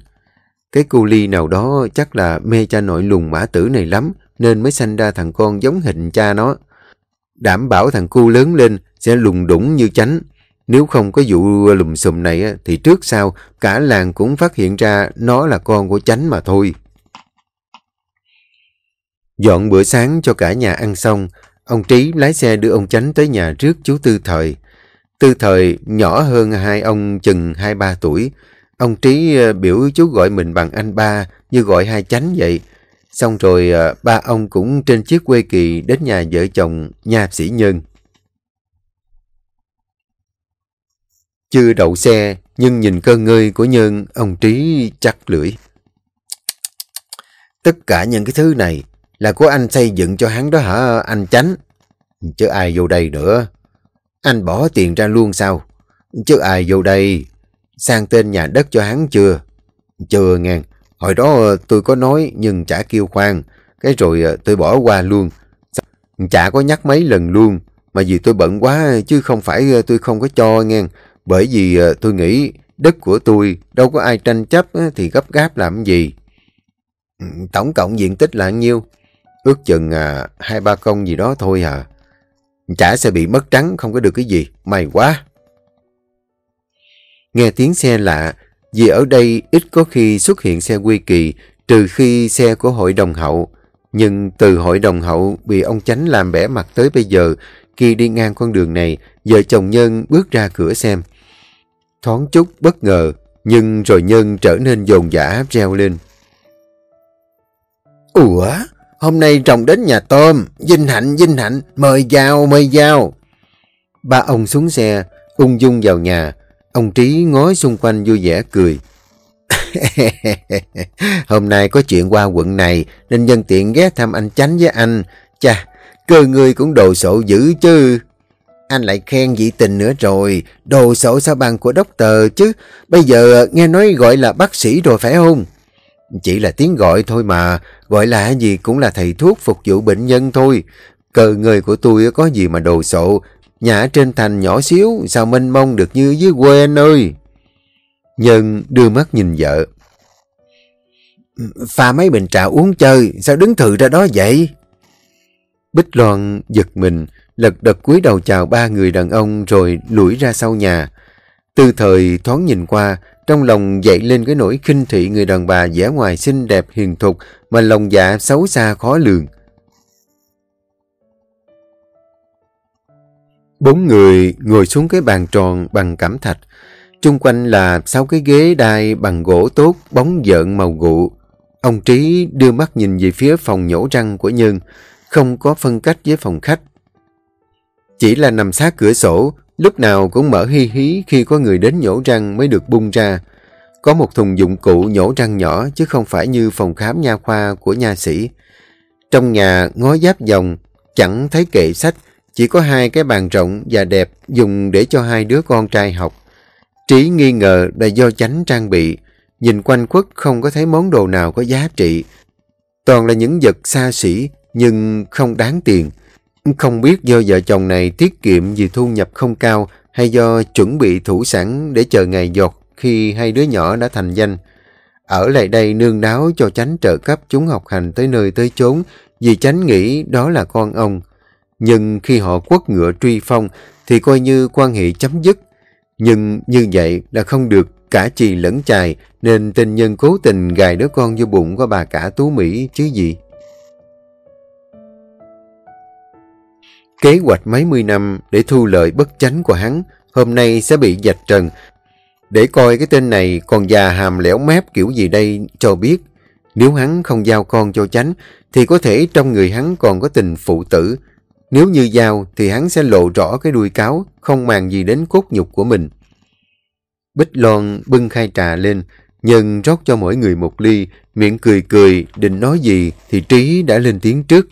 Cái cô ly nào đó chắc là mê cha nội lùng mã tử này lắm nên mới sanh ra thằng con giống hình cha nó. Đảm bảo thằng cu lớn lên sẽ lùng đủng như chánh. Nếu không có vụ lùm xùm này thì trước sau cả làng cũng phát hiện ra nó là con của chánh mà thôi. Dọn bữa sáng cho cả nhà ăn xong, ông Trí lái xe đưa ông Chánh tới nhà trước chú Tư Thời. Tư Thời nhỏ hơn hai ông chừng hai ba tuổi. Ông Trí ờ, biểu chú gọi mình bằng anh ba như gọi hai Chánh vậy. Xong rồi ờ, ba ông cũng trên chiếc quê kỳ đến nhà vợ chồng nhà sĩ Nhân. Chưa đậu xe, nhưng nhìn cơn ngơi của Nhân, ông Trí chắc lưỡi. Tất cả những cái thứ này là của anh xây dựng cho hắn đó hả anh Chánh? Chứ ai vô đây nữa? Anh bỏ tiền ra luôn sao? Chứ ai vô đây? Sang tên nhà đất cho hắn chưa? Chưa nghe. Hồi đó tôi có nói nhưng chả kêu khoan. Cái rồi ờ, tôi bỏ qua luôn. Chả có nhắc mấy lần luôn. Mà vì tôi bận quá chứ không phải ờ, tôi không có cho nghe. Bởi vì ờ, tôi nghĩ đất của tôi đâu có ai tranh chấp thì gấp gáp làm gì. Tổng cộng diện tích là nhiêu? Ước chừng à, hai ba công gì đó thôi à. Chả sẽ bị mất trắng không có được cái gì. May quá. Nghe tiếng xe lạ, vì ở đây ít có khi xuất hiện xe quy kỳ trừ khi xe của hội đồng hậu. Nhưng từ hội đồng hậu bị ông Chánh làm bẻ mặt tới bây giờ, khi đi ngang con đường này, vợ chồng Nhân bước ra cửa xem. Thoáng chút bất ngờ, nhưng rồi Nhân trở nên dồn dã reo lên. Ủa? Hôm nay trồng đến nhà tôm, Vinh Hạnh, Vinh Hạnh, mời vào, mời vào. Ba ông xuống xe, ung dung vào nhà. Ông Trí ngói xung quanh vui vẻ cười. Hôm nay có chuyện qua quận này, nên nhân tiện ghé thăm anh Chánh với anh. Chà, cơ người cũng đồ sộ dữ chứ. Anh lại khen dị tình nữa rồi, đồ sổ sao bằng của đốc tờ chứ. Bây giờ nghe nói gọi là bác sĩ rồi phải không? Chỉ là tiếng gọi thôi mà, gọi là gì cũng là thầy thuốc phục vụ bệnh nhân thôi. Cờ người của tôi có gì mà đồ sộ, nhà trên thành nhỏ xíu, sao mênh mông được như dưới quê anh ơi. Nhân đưa mắt nhìn vợ. Pha mấy bình trà uống chơi, sao đứng thử ra đó vậy? Bích Loan giật mình, lật đật cúi đầu chào ba người đàn ông rồi lủi ra sau nhà. Từ thời thoáng nhìn qua, trong lòng dậy lên cái nỗi khinh thị người đàn bà vẻ ngoài xinh đẹp hiền thục mà lòng dạ xấu xa khó lường. Bốn người ngồi xuống cái bàn tròn bằng cẩm thạch. Trung quanh là sáu cái ghế đai bằng gỗ tốt, bóng dợn màu gụ. Ông Trí đưa mắt nhìn về phía phòng nhổ răng của Nhân, không có phân cách với phòng khách. Chỉ là nằm sát cửa sổ, Lúc nào cũng mở hi hí khi có người đến nhổ răng mới được bung ra. Có một thùng dụng cụ nhổ răng nhỏ chứ không phải như phòng khám nha khoa của nha sĩ. Trong nhà ngó giáp dòng, chẳng thấy kệ sách, chỉ có hai cái bàn rộng và đẹp dùng để cho hai đứa con trai học. Trí nghi ngờ là do chánh trang bị, nhìn quanh quất không có thấy món đồ nào có giá trị. Toàn là những vật xa xỉ nhưng không đáng tiền. Không biết do vợ chồng này tiết kiệm vì thu nhập không cao hay do chuẩn bị thủ sẵn để chờ ngày giọt khi hai đứa nhỏ đã thành danh. Ở lại đây nương đáo cho tránh trợ cấp chúng học hành tới nơi tới chốn, vì tránh nghĩ đó là con ông. Nhưng khi họ quất ngựa truy phong thì coi như quan hệ chấm dứt. Nhưng như vậy là không được cả chì lẫn chài, nên tình nhân cố tình gài đứa con vô bụng của bà cả Tú Mỹ chứ gì. Kế hoạch mấy mươi năm để thu lợi bất chánh của hắn hôm nay sẽ bị dạch trần. Để coi cái tên này còn già hàm lẻo mép kiểu gì đây cho biết. Nếu hắn không giao con cho chánh thì có thể trong người hắn còn có tình phụ tử. Nếu như giao thì hắn sẽ lộ rõ cái đuôi cáo, không màng gì đến cốt nhục của mình. Bích Loan bưng khai trà lên, nhân rót cho mỗi người một ly, miệng cười cười, định nói gì thì Trí đã lên tiếng trước.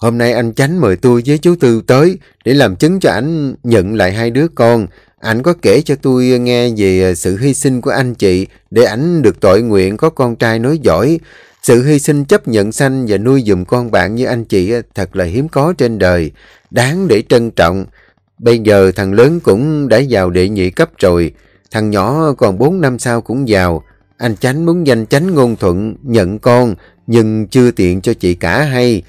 Hôm nay anh Chánh mời tôi với chú Tư tới để làm chứng cho anh nhận lại hai đứa con. Anh có kể cho tôi nghe về sự hy sinh của anh chị để anh được tội nguyện có con trai nói giỏi. Sự hy sinh chấp nhận sanh và nuôi dùm con bạn như anh chị thật là hiếm có trên đời. Đáng để trân trọng. Bây giờ thằng lớn cũng đã vào đệ nhị cấp rồi. Thằng nhỏ còn 4 năm sau cũng vào. Anh Chánh muốn danh Chánh ngôn thuận, nhận con, nhưng chưa tiện cho chị cả hay.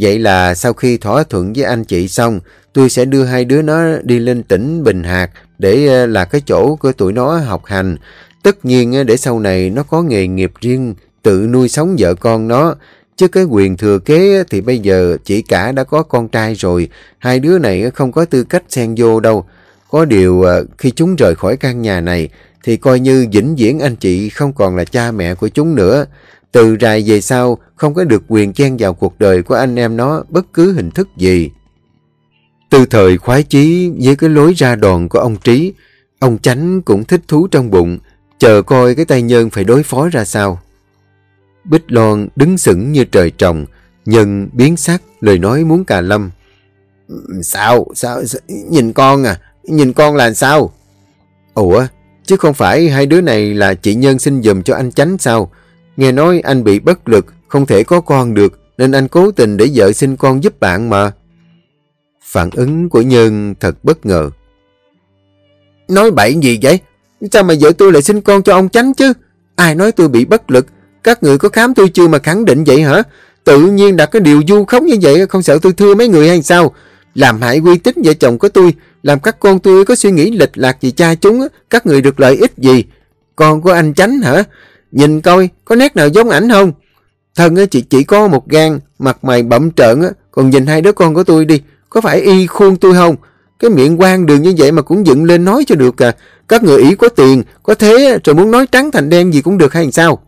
Vậy là sau khi thỏa thuận với anh chị xong, tôi sẽ đưa hai đứa nó đi lên tỉnh Bình Hạc để ờ, là cái chỗ của tụi nó học hành. Tất nhiên ờ, để sau này nó có nghề nghiệp riêng, tự nuôi sống vợ con nó. Chứ cái quyền thừa kế thì bây giờ chị cả đã có con trai rồi, hai đứa này không có tư cách xen vô đâu. Có điều ờ, khi chúng rời khỏi căn nhà này thì coi như vĩnh viễn anh chị không còn là cha mẹ của chúng nữa. Từ rài về sau, không có được quyền chen vào cuộc đời của anh em nó bất cứ hình thức gì. Từ thời khoái chí với cái lối ra đòn của ông Trí, ông Chánh cũng thích thú trong bụng, chờ coi cái tay nhân phải đối phó ra sao. Bích Loan đứng sững như trời trồng, nhân biến sắc, lời nói muốn cà lâm. Sao? Sao? Nhìn con à? Nhìn con là sao? Ủa? Chứ không phải hai đứa này là chị Nhân xin dùm cho anh Chánh sao? Nghe nói anh bị bất lực, không thể có con được, nên anh cố tình để vợ sinh con giúp bạn mà. Phản ứng của Nhân thật bất ngờ. Nói bậy gì vậy? Sao mà vợ tôi lại sinh con cho ông tránh chứ? Ai nói tôi bị bất lực? Các người có khám tôi chưa mà khẳng định vậy hả? Tự nhiên đặt cái điều du khống như vậy không sợ tôi thưa mấy người hay sao? Làm hại uy tín vợ chồng của tôi, làm các con tôi có suy nghĩ lệch lạc gì cha chúng, các người được lợi ích gì? Con của anh tránh hả? Nhìn coi, có nét nào giống ảnh không? Thân chị chỉ có một gan, mặt mày bậm trợn, còn nhìn hai đứa con của tôi đi, có phải y khuôn tôi không? Cái miệng quan đường như vậy mà cũng dựng lên nói cho được à. Các người ý có tiền, có thế rồi muốn nói trắng thành đen gì cũng được hay sao?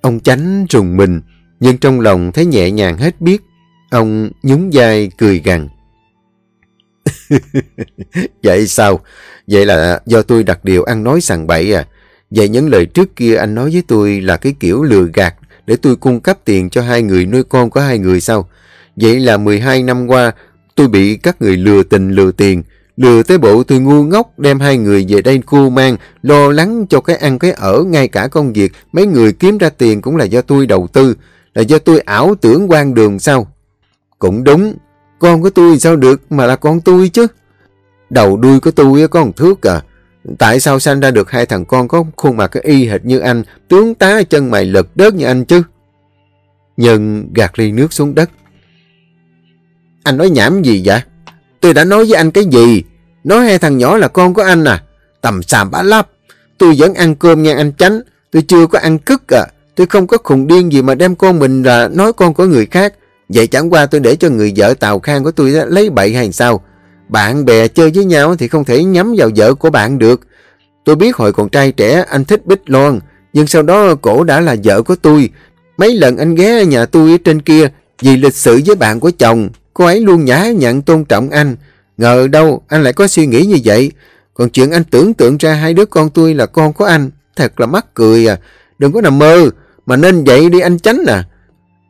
Ông chánh rùng mình, nhưng trong lòng thấy nhẹ nhàng hết biết. Ông nhún vai cười gằn. vậy sao? Vậy là do tôi đặt điều ăn nói sằng bậy à? Vậy những lời trước kia anh nói với tôi là cái kiểu lừa gạt để tôi cung cấp tiền cho hai người nuôi con của hai người sao? Vậy là 12 năm qua tôi bị các người lừa tình lừa tiền. Lừa tới bộ tôi ngu ngốc đem hai người về đây cô mang, lo lắng cho cái ăn cái ở, ngay cả công việc. Mấy người kiếm ra tiền cũng là do tôi đầu tư, là do tôi ảo tưởng quan đường sao? Cũng đúng, con của tôi sao được mà là con tôi chứ. Đầu đuôi của tôi có một thước à. Tại sao sanh ra được hai thằng con có khuôn mặt cái y hệt như anh, tướng tá chân mày lật đớt như anh chứ? Nhân gạt ly nước xuống đất. Anh nói nhảm gì vậy? Tôi đã nói với anh cái gì? Nói hai thằng nhỏ là con của anh à? Tầm xàm bá lắp. Tôi vẫn ăn cơm nha anh tránh. Tôi chưa có ăn cức à. Tôi không có khùng điên gì mà đem con mình là nói con của người khác. Vậy chẳng qua tôi để cho người vợ Tàu Khang của tôi lấy bậy hay sao? Bạn bè chơi với nhau thì không thể nhắm vào vợ của bạn được. Tôi biết hồi còn trai trẻ anh thích Bích Loan, nhưng sau đó cổ đã là vợ của tôi. Mấy lần anh ghé nhà tôi trên kia vì lịch sự với bạn của chồng, cô ấy luôn nhã nhận tôn trọng anh. Ngờ đâu anh lại có suy nghĩ như vậy. Còn chuyện anh tưởng tượng ra hai đứa con tôi là con của anh, thật là mắc cười à. Đừng có nằm mơ, mà nên vậy đi anh tránh à.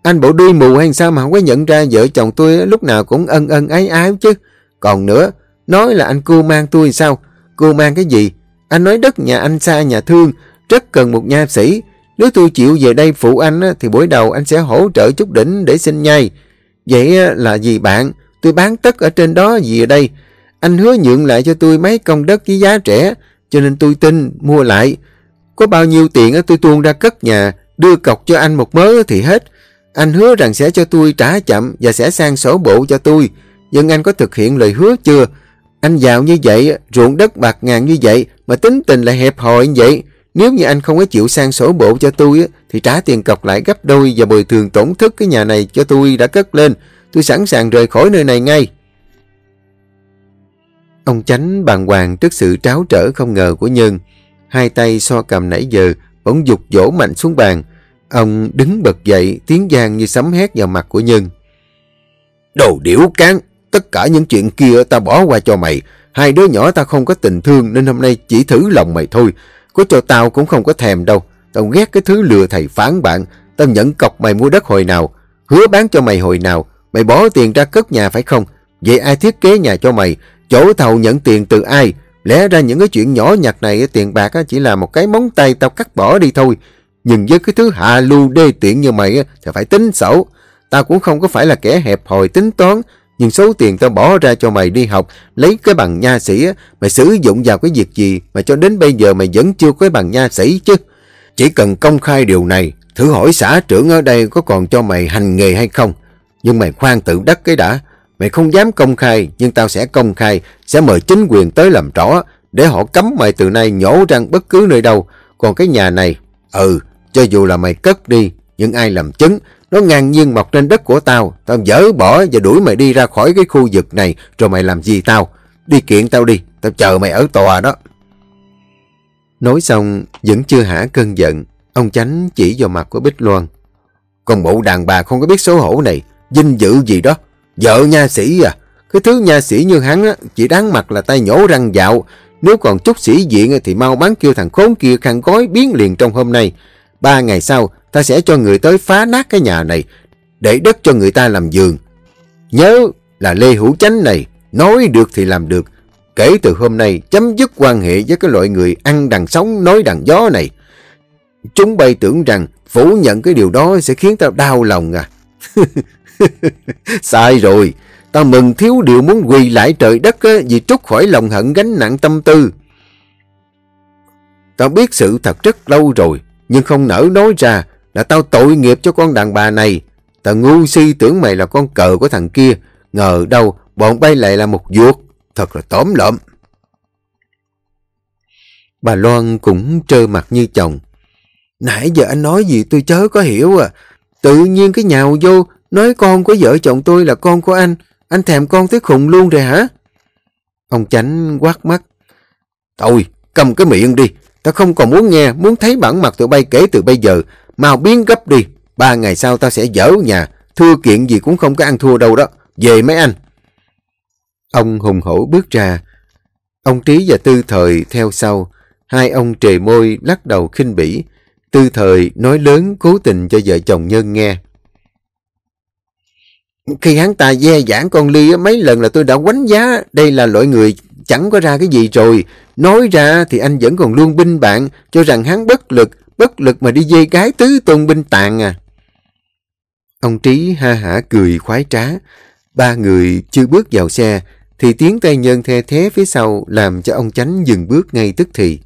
Anh bộ đuôi mù hay sao mà không có nhận ra vợ chồng tôi lúc nào cũng ân ân ái ái chứ. Còn nữa, nói là anh cô mang tôi sao? Cô mang cái gì? Anh nói đất nhà anh xa nhà thương, rất cần một nha sĩ. Nếu tôi chịu về đây phụ anh thì buổi đầu anh sẽ hỗ trợ chút đỉnh để xin nhai. Vậy là gì bạn? Tôi bán tất ở trên đó gì ở đây? Anh hứa nhượng lại cho tôi mấy công đất với giá rẻ, cho nên tôi tin mua lại. Có bao nhiêu tiền tôi tuôn ra cất nhà, đưa cọc cho anh một mớ thì hết. Anh hứa rằng sẽ cho tôi trả chậm và sẽ sang sổ bộ cho tôi. Nhưng anh có thực hiện lời hứa chưa? Anh giàu như vậy, ruộng đất bạc ngàn như vậy, mà tính tình lại hẹp hòi như vậy. Nếu như anh không có chịu sang sổ bộ cho tôi, thì trả tiền cọc lại gấp đôi và bồi thường tổn thất cái nhà này cho tôi đã cất lên. Tôi sẵn sàng rời khỏi nơi này ngay. Ông Chánh bàng hoàng trước sự tráo trở không ngờ của Nhân. Hai tay so cầm nãy giờ, bỗng dục dỗ mạnh xuống bàn. Ông đứng bật dậy, tiếng giang như sấm hét vào mặt của Nhân. Đồ điểu cán, tất cả những chuyện kia ta bỏ qua cho mày. Hai đứa nhỏ ta không có tình thương, nên hôm nay chỉ thử lòng mày thôi. Có cho tao cũng không có thèm đâu. Tao ghét cái thứ lừa thầy phán bạn. Tao nhận cọc mày mua đất hồi nào. Hứa bán cho mày hồi nào. Mày bỏ tiền ra cất nhà phải không? Vậy ai thiết kế nhà cho mày? Chỗ thầu nhận tiền từ ai? Lẽ ra những cái chuyện nhỏ nhặt này, tiền bạc chỉ là một cái móng tay tao cắt bỏ đi thôi. Nhưng với cái thứ hạ lưu đê tiện như mày thì phải tính xấu. Tao cũng không có phải là kẻ hẹp hòi tính toán. Nhưng số tiền tao bỏ ra cho mày đi học, lấy cái bằng nha sĩ, mày sử dụng vào cái việc gì mà cho đến bây giờ mày vẫn chưa có bằng nha sĩ chứ. Chỉ cần công khai điều này, thử hỏi xã trưởng ở đây có còn cho mày hành nghề hay không. Nhưng mày khoan tự đắc cái đã. Mày không dám công khai, nhưng tao sẽ công khai, sẽ mời chính quyền tới làm rõ, để họ cấm mày từ nay nhổ răng bất cứ nơi đâu. Còn cái nhà này, ừ, cho dù là mày cất đi, nhưng ai làm chứng, nó ngang nhiên mọc trên đất của tao, tao dỡ bỏ và đuổi mày đi ra khỏi cái khu vực này, rồi mày làm gì tao? Đi kiện tao đi, tao chờ mày ở tòa đó. Nói xong, vẫn chưa hả cơn giận, ông Chánh chỉ vào mặt của Bích Loan. Còn bộ đàn bà không có biết xấu hổ này, dinh dự gì đó, vợ nha sĩ à, cái thứ nha sĩ như hắn á, chỉ đáng mặt là tay nhổ răng dạo, nếu còn chút sĩ diện thì mau bán kêu thằng khốn kia khăn gói biến liền trong hôm nay. Ba ngày sau, ta sẽ cho người tới phá nát cái nhà này, để đất cho người ta làm giường. Nhớ là Lê Hữu Chánh này, nói được thì làm được. Kể từ hôm nay, chấm dứt quan hệ với cái loại người ăn đằng sống nói đằng gió này. Chúng bay tưởng rằng phủ nhận cái điều đó sẽ khiến tao đau lòng à. Sai rồi, tao mừng thiếu điều muốn quỳ lại trời đất á, vì trút khỏi lòng hận gánh nặng tâm tư. Tao biết sự thật rất lâu rồi, nhưng không nỡ nói ra là tao tội nghiệp cho con đàn bà này. Tao ngu si tưởng mày là con cờ của thằng kia, ngờ đâu bọn bay lại là một vuột, thật là tóm lợm. Bà Loan cũng trơ mặt như chồng. Nãy giờ anh nói gì tôi chớ có hiểu à. Tự nhiên cái nhào vô, nói con của vợ chồng tôi là con của anh. Anh thèm con tới khùng luôn rồi hả? Ông Chánh quát mắt. Thôi, cầm cái miệng đi. Tao không còn muốn nghe, muốn thấy bản mặt tụi bay kể từ bây giờ. Mau biến gấp đi. Ba ngày sau tao sẽ dỡ nhà. Thua kiện gì cũng không có ăn thua đâu đó. Về mấy anh. Ông hùng hổ bước ra. Ông Trí và Tư Thời theo sau. Hai ông trề môi lắc đầu khinh bỉ. Tư Thời nói lớn cố tình cho vợ chồng Nhân nghe. Khi hắn ta dè giảng con Ly mấy lần là tôi đã quánh giá. Đây là loại người chẳng có ra cái gì rồi. Nói ra thì anh vẫn còn luôn binh bạn, cho rằng hắn bất lực, bất lực mà đi dê gái tứ tôn binh tạng à. Ông Trí ha hả cười khoái trá. Ba người chưa bước vào xe, thì tiếng tay nhân the thế phía sau làm cho ông Chánh dừng bước ngay tức thì.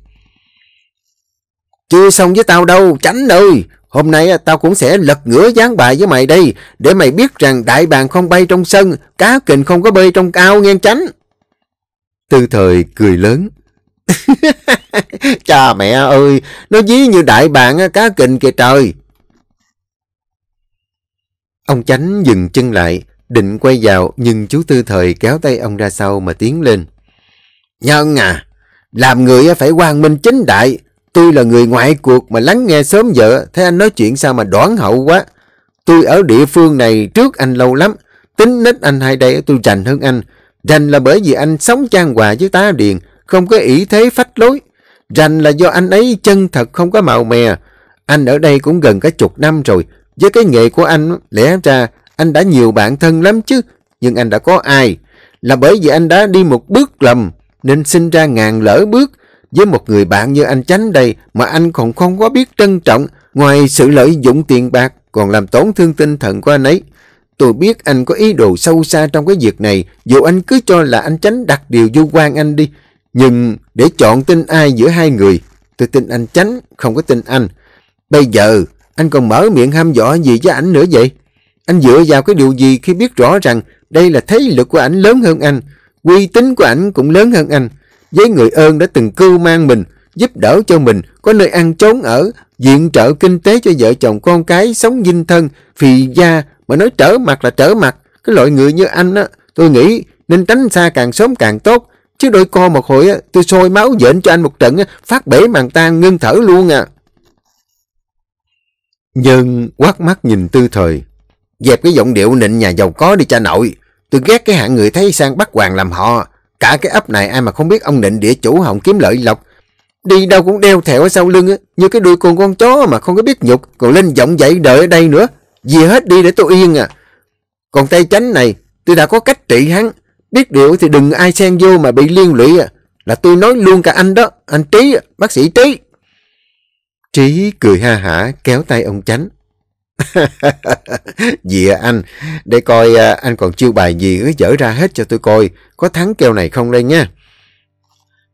Chưa xong với tao đâu, Chánh ơi! Hôm nay tao cũng sẽ lật ngửa gián bài với mày đây, để mày biết rằng đại bàng không bay trong sân, cá kình không có bơi trong cao nghe Chánh. Tư thời cười lớn. Cha mẹ ơi, nó dí như đại bàng cá kình kìa trời. Ông Chánh dừng chân lại, định quay vào nhưng chú Tư Thời kéo tay ông ra sau mà tiến lên. Nhân à, làm người phải quan minh chính đại. Tôi là người ngoại cuộc mà lắng nghe sớm vợ, thấy anh nói chuyện sao mà đoán hậu quá. Tôi ở địa phương này trước anh lâu lắm, Tính nết anh hai đây tôi rành hơn anh. Rành là bởi vì anh sống trang hòa với tá điền, không có ý thế phách lối. Rành là do anh ấy chân thật không có màu mè. Anh ở đây cũng gần cả chục năm rồi. Với cái nghề của anh, lẽ ra anh đã nhiều bạn thân lắm chứ. Nhưng anh đã có ai? Là bởi vì anh đã đi một bước lầm, nên sinh ra ngàn lỡ bước. Với một người bạn như anh Chánh đây mà anh còn không có biết trân trọng, ngoài sự lợi dụng tiền bạc còn làm tổn thương tinh thần của anh ấy. Tôi biết anh có ý đồ sâu xa trong cái việc này, dù anh cứ cho là anh tránh đặt điều du quan anh đi. Nhưng để chọn tin ai giữa hai người, tôi tin anh Chánh, không có tin anh. Bây giờ, anh còn mở miệng ham dọa gì với ảnh nữa vậy? Anh dựa vào cái điều gì khi biết rõ rằng đây là thế lực của ảnh lớn hơn anh, uy tín của ảnh cũng lớn hơn anh. Với người ơn đã từng cưu mang mình, giúp đỡ cho mình, có nơi ăn trốn ở, diện trợ kinh tế cho vợ chồng con cái, sống dinh thân, phì gia, mà nói trở mặt là trở mặt. Cái loại người như anh á, tôi nghĩ nên tránh xa càng sớm càng tốt. Chứ đôi co một hồi á, tôi sôi máu dện cho anh một trận á, phát bể màng tan ngưng thở luôn à. Nhân quát mắt nhìn tư thời. Dẹp cái giọng điệu nịnh nhà giàu có đi cha nội. Tôi ghét cái hạng người thấy sang bắt hoàng làm họ. Cả cái ấp này ai mà không biết ông nịnh địa chủ hồng kiếm lợi lộc. Đi đâu cũng đeo thẹo ở sau lưng á, như cái đuôi con con chó mà không có biết nhục, còn lên giọng dậy đợi ở đây nữa. Dìa hết đi để tôi yên à. Còn tay chánh này, tôi đã có cách trị hắn. Biết điều thì đừng ai xen vô mà bị liên lụy à. Là tôi nói luôn cả anh đó, anh Trí, à, bác sĩ Trí. Trí cười ha hả kéo tay ông chánh. Dìa anh, để coi à, anh còn chiêu bài gì cứ dở ra hết cho tôi coi, có thắng keo này không đây nha.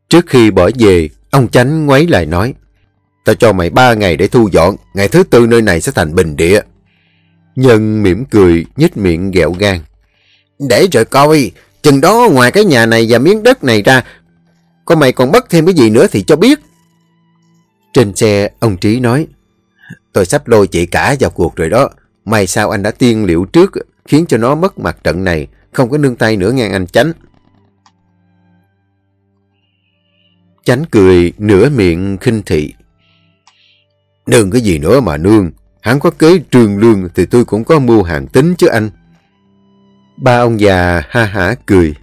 Trước khi bỏ về, ông chánh ngoáy lại nói, Tao cho mày ba ngày để thu dọn, ngày thứ tư nơi này sẽ thành bình địa. Nhân mỉm cười, nhếch miệng ghẹo gan. Để rồi coi, chừng đó ngoài cái nhà này và miếng đất này ra, có mày còn bắt thêm cái gì nữa thì cho biết. Trên xe, ông Trí nói, Tôi sắp lôi chị cả vào cuộc rồi đó. May sao anh đã tiên liệu trước, khiến cho nó mất mặt trận này, không có nương tay nữa ngang anh Chánh. Chánh cười nửa miệng khinh thị. Nương cái gì nữa mà nương, hắn có kế trường lương thì tôi cũng có mưu hàng tính chứ anh. Ba ông già ha hả cười.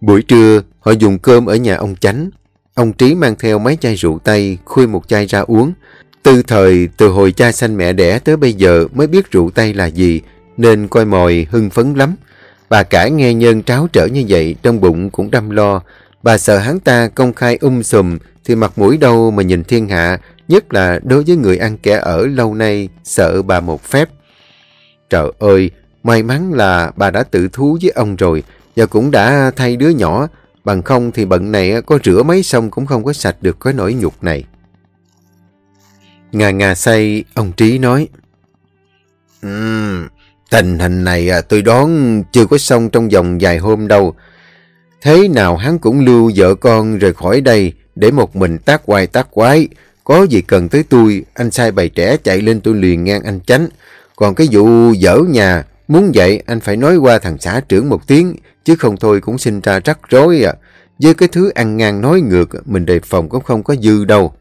Buổi trưa, họ dùng cơm ở nhà ông Chánh. Ông Trí mang theo mấy chai rượu tây, khui một chai ra uống. Từ thời, từ hồi cha sanh mẹ đẻ tới bây giờ mới biết rượu tây là gì, nên coi mồi hưng phấn lắm. Bà cả nghe nhân tráo trở như vậy, trong bụng cũng đâm lo. Bà sợ hắn ta công khai um sùm, thì mặt mũi đâu mà nhìn thiên hạ, nhất là đối với người ăn kẻ ở lâu nay, sợ bà một phép. Trời ơi, may mắn là bà đã tự thú với ông rồi, và cũng đã thay đứa nhỏ, bằng không thì bận này có rửa mấy xong cũng không có sạch được cái nỗi nhục này. Ngà ngà say, ông Trí nói. Um, tình hình này à, tôi đoán chưa có xong trong vòng vài hôm đâu. Thế nào hắn cũng lưu vợ con rời khỏi đây để một mình tác hoài tác quái. Có gì cần tới tôi, anh sai bày trẻ chạy lên tôi liền ngang anh tránh Còn cái vụ dở nhà, muốn vậy anh phải nói qua thằng xã trưởng một tiếng, chứ không thôi cũng sinh ra rắc rối à. Với cái thứ ăn ngang nói ngược, mình đề phòng cũng không có dư đâu.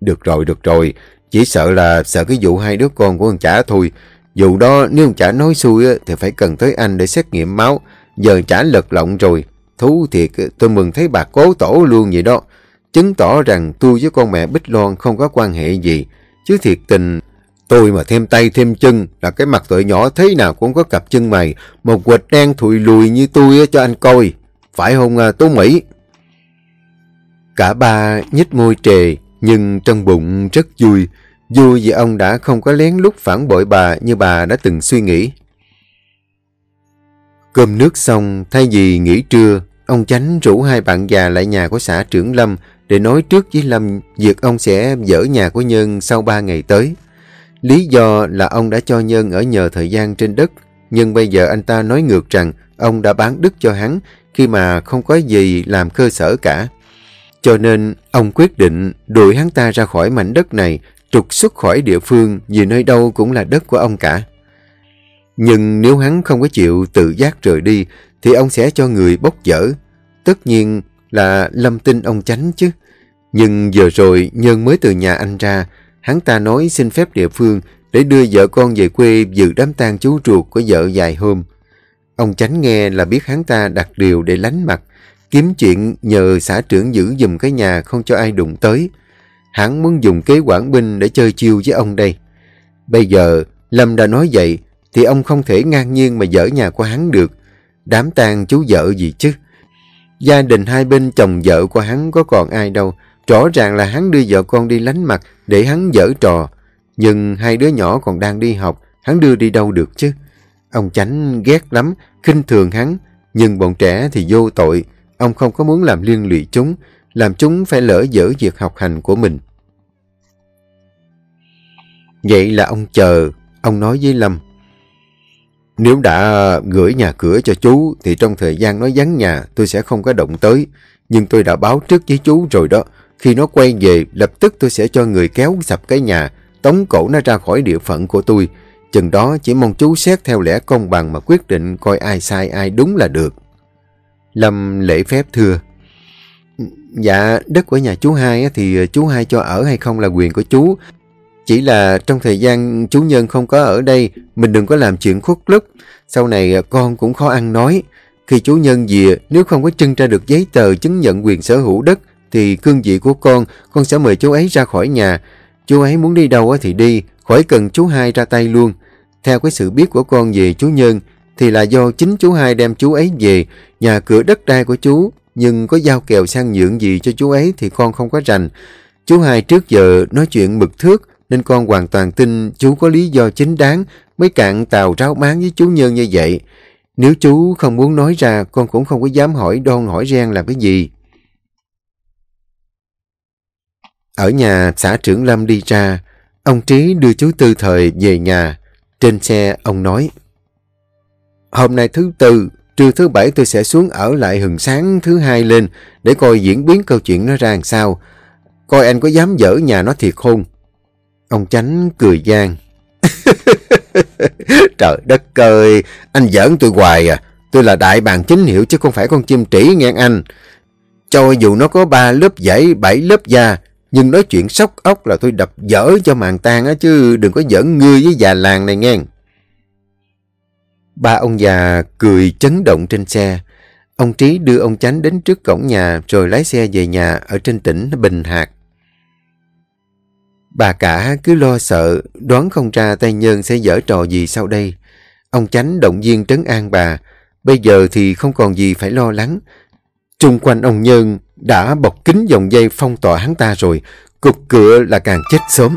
Được rồi, được rồi. Chỉ sợ là sợ cái vụ hai đứa con của ông chả thôi. Dù đó nếu ông chả nói xui thì phải cần tới anh để xét nghiệm máu. Giờ chả lật lọng rồi. Thú thiệt tôi mừng thấy bà cố tổ luôn vậy đó. Chứng tỏ rằng tôi với con mẹ Bích Loan không có quan hệ gì. Chứ thiệt tình tôi mà thêm tay thêm chân là cái mặt tội nhỏ thế nào cũng có cặp chân mày. Một quệt đen thụi lùi như tôi cho anh coi. Phải không à, tố Tú Mỹ? Cả ba nhích môi trề nhưng trong bụng rất vui, vui vì ông đã không có lén lút phản bội bà như bà đã từng suy nghĩ. Cơm nước xong, thay vì nghỉ trưa, ông Chánh rủ hai bạn già lại nhà của xã trưởng Lâm để nói trước với Lâm việc ông sẽ dỡ nhà của Nhân sau ba ngày tới. Lý do là ông đã cho Nhân ở nhờ thời gian trên đất, nhưng bây giờ anh ta nói ngược rằng ông đã bán đất cho hắn khi mà không có gì làm cơ sở cả. Cho nên, ông quyết định đuổi hắn ta ra khỏi mảnh đất này, trục xuất khỏi địa phương vì nơi đâu cũng là đất của ông cả. Nhưng nếu hắn không có chịu tự giác rời đi, thì ông sẽ cho người bốc dở. Tất nhiên là lâm tin ông tránh chứ. Nhưng giờ rồi, Nhân mới từ nhà anh ra, hắn ta nói xin phép địa phương để đưa vợ con về quê dự đám tang chú ruột của vợ vài hôm. Ông tránh nghe là biết hắn ta đặt điều để lánh mặt, kiếm chuyện nhờ xã trưởng giữ dùm cái nhà không cho ai đụng tới. Hắn muốn dùng kế quản binh để chơi chiêu với ông đây. Bây giờ, Lâm đã nói vậy, thì ông không thể ngang nhiên mà dỡ nhà của hắn được. Đám tang chú vợ gì chứ? Gia đình hai bên chồng vợ của hắn có còn ai đâu. Rõ ràng là hắn đưa vợ con đi lánh mặt để hắn dở trò. Nhưng hai đứa nhỏ còn đang đi học, hắn đưa đi đâu được chứ? Ông Chánh ghét lắm, khinh thường hắn. Nhưng bọn trẻ thì vô tội. Ông không có muốn làm liên lụy chúng, làm chúng phải lỡ dở việc học hành của mình. Vậy là ông chờ, ông nói với Lâm. Nếu đã gửi nhà cửa cho chú thì trong thời gian nó vắng nhà tôi sẽ không có động tới. Nhưng tôi đã báo trước với chú rồi đó. Khi nó quay về lập tức tôi sẽ cho người kéo sập cái nhà, tống cổ nó ra khỏi địa phận của tôi. Chừng đó chỉ mong chú xét theo lẽ công bằng mà quyết định coi ai sai ai đúng là được. Lâm lễ phép thưa. Dạ, đất của nhà chú hai thì chú hai cho ở hay không là quyền của chú. Chỉ là trong thời gian chú Nhân không có ở đây, mình đừng có làm chuyện khuất lức. Sau này con cũng khó ăn nói. Khi chú Nhân về, nếu không có trưng ra được giấy tờ chứng nhận quyền sở hữu đất, thì cương vị của con, con sẽ mời chú ấy ra khỏi nhà. Chú ấy muốn đi đâu thì đi, khỏi cần chú hai ra tay luôn. Theo cái sự biết của con về chú Nhân, thì là do chính chú hai đem chú ấy về, nhà cửa đất đai của chú, nhưng có giao kèo sang nhượng gì cho chú ấy thì con không có rành. Chú hai trước giờ nói chuyện mực thước, nên con hoàn toàn tin chú có lý do chính đáng mới cạn tàu ráo máng với chú Nhân như vậy. Nếu chú không muốn nói ra, con cũng không có dám hỏi đoan hỏi ren làm cái gì. Ở nhà xã trưởng Lâm đi ra, ông Trí đưa chú Tư Thời về nhà. Trên xe ông nói, Hôm nay thứ tư, trưa thứ bảy tôi sẽ xuống ở lại hừng sáng thứ hai lên để coi diễn biến câu chuyện nó ra làm sao. Coi anh có dám dở nhà nó thiệt không? Ông Chánh cười gian. Trời đất ơi, anh giỡn tôi hoài à. Tôi là đại bàng chính hiệu chứ không phải con chim trĩ nghe anh. Cho dù nó có ba lớp dãy, bảy lớp da, nhưng nói chuyện sóc ốc là tôi đập dở cho màn tan á chứ đừng có giỡn ngươi với già làng này nghe. Ba ông già cười chấn động trên xe. Ông Trí đưa ông Chánh đến trước cổng nhà rồi lái xe về nhà ở trên tỉnh Bình Hạc. Bà cả cứ lo sợ, đoán không ra tay nhân sẽ dở trò gì sau đây. Ông Chánh động viên trấn an bà, bây giờ thì không còn gì phải lo lắng. Trung quanh ông Nhân đã bọc kín dòng dây phong tỏa hắn ta rồi, cục cửa là càng chết sớm.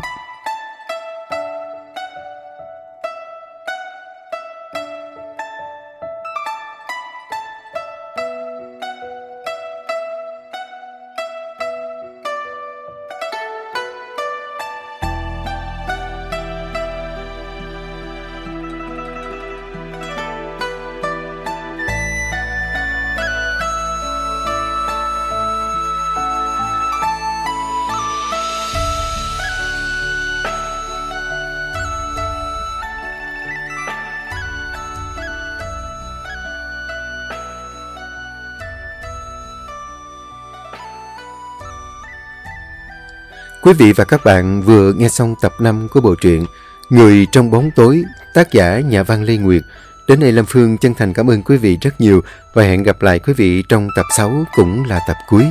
Quý vị và các bạn vừa nghe xong tập 5 của bộ truyện Người trong bóng tối, tác giả nhà văn Lê Nguyệt. Đến đây Lâm Phương chân thành cảm ơn quý vị rất nhiều và hẹn gặp lại quý vị trong tập 6 cũng là tập cuối.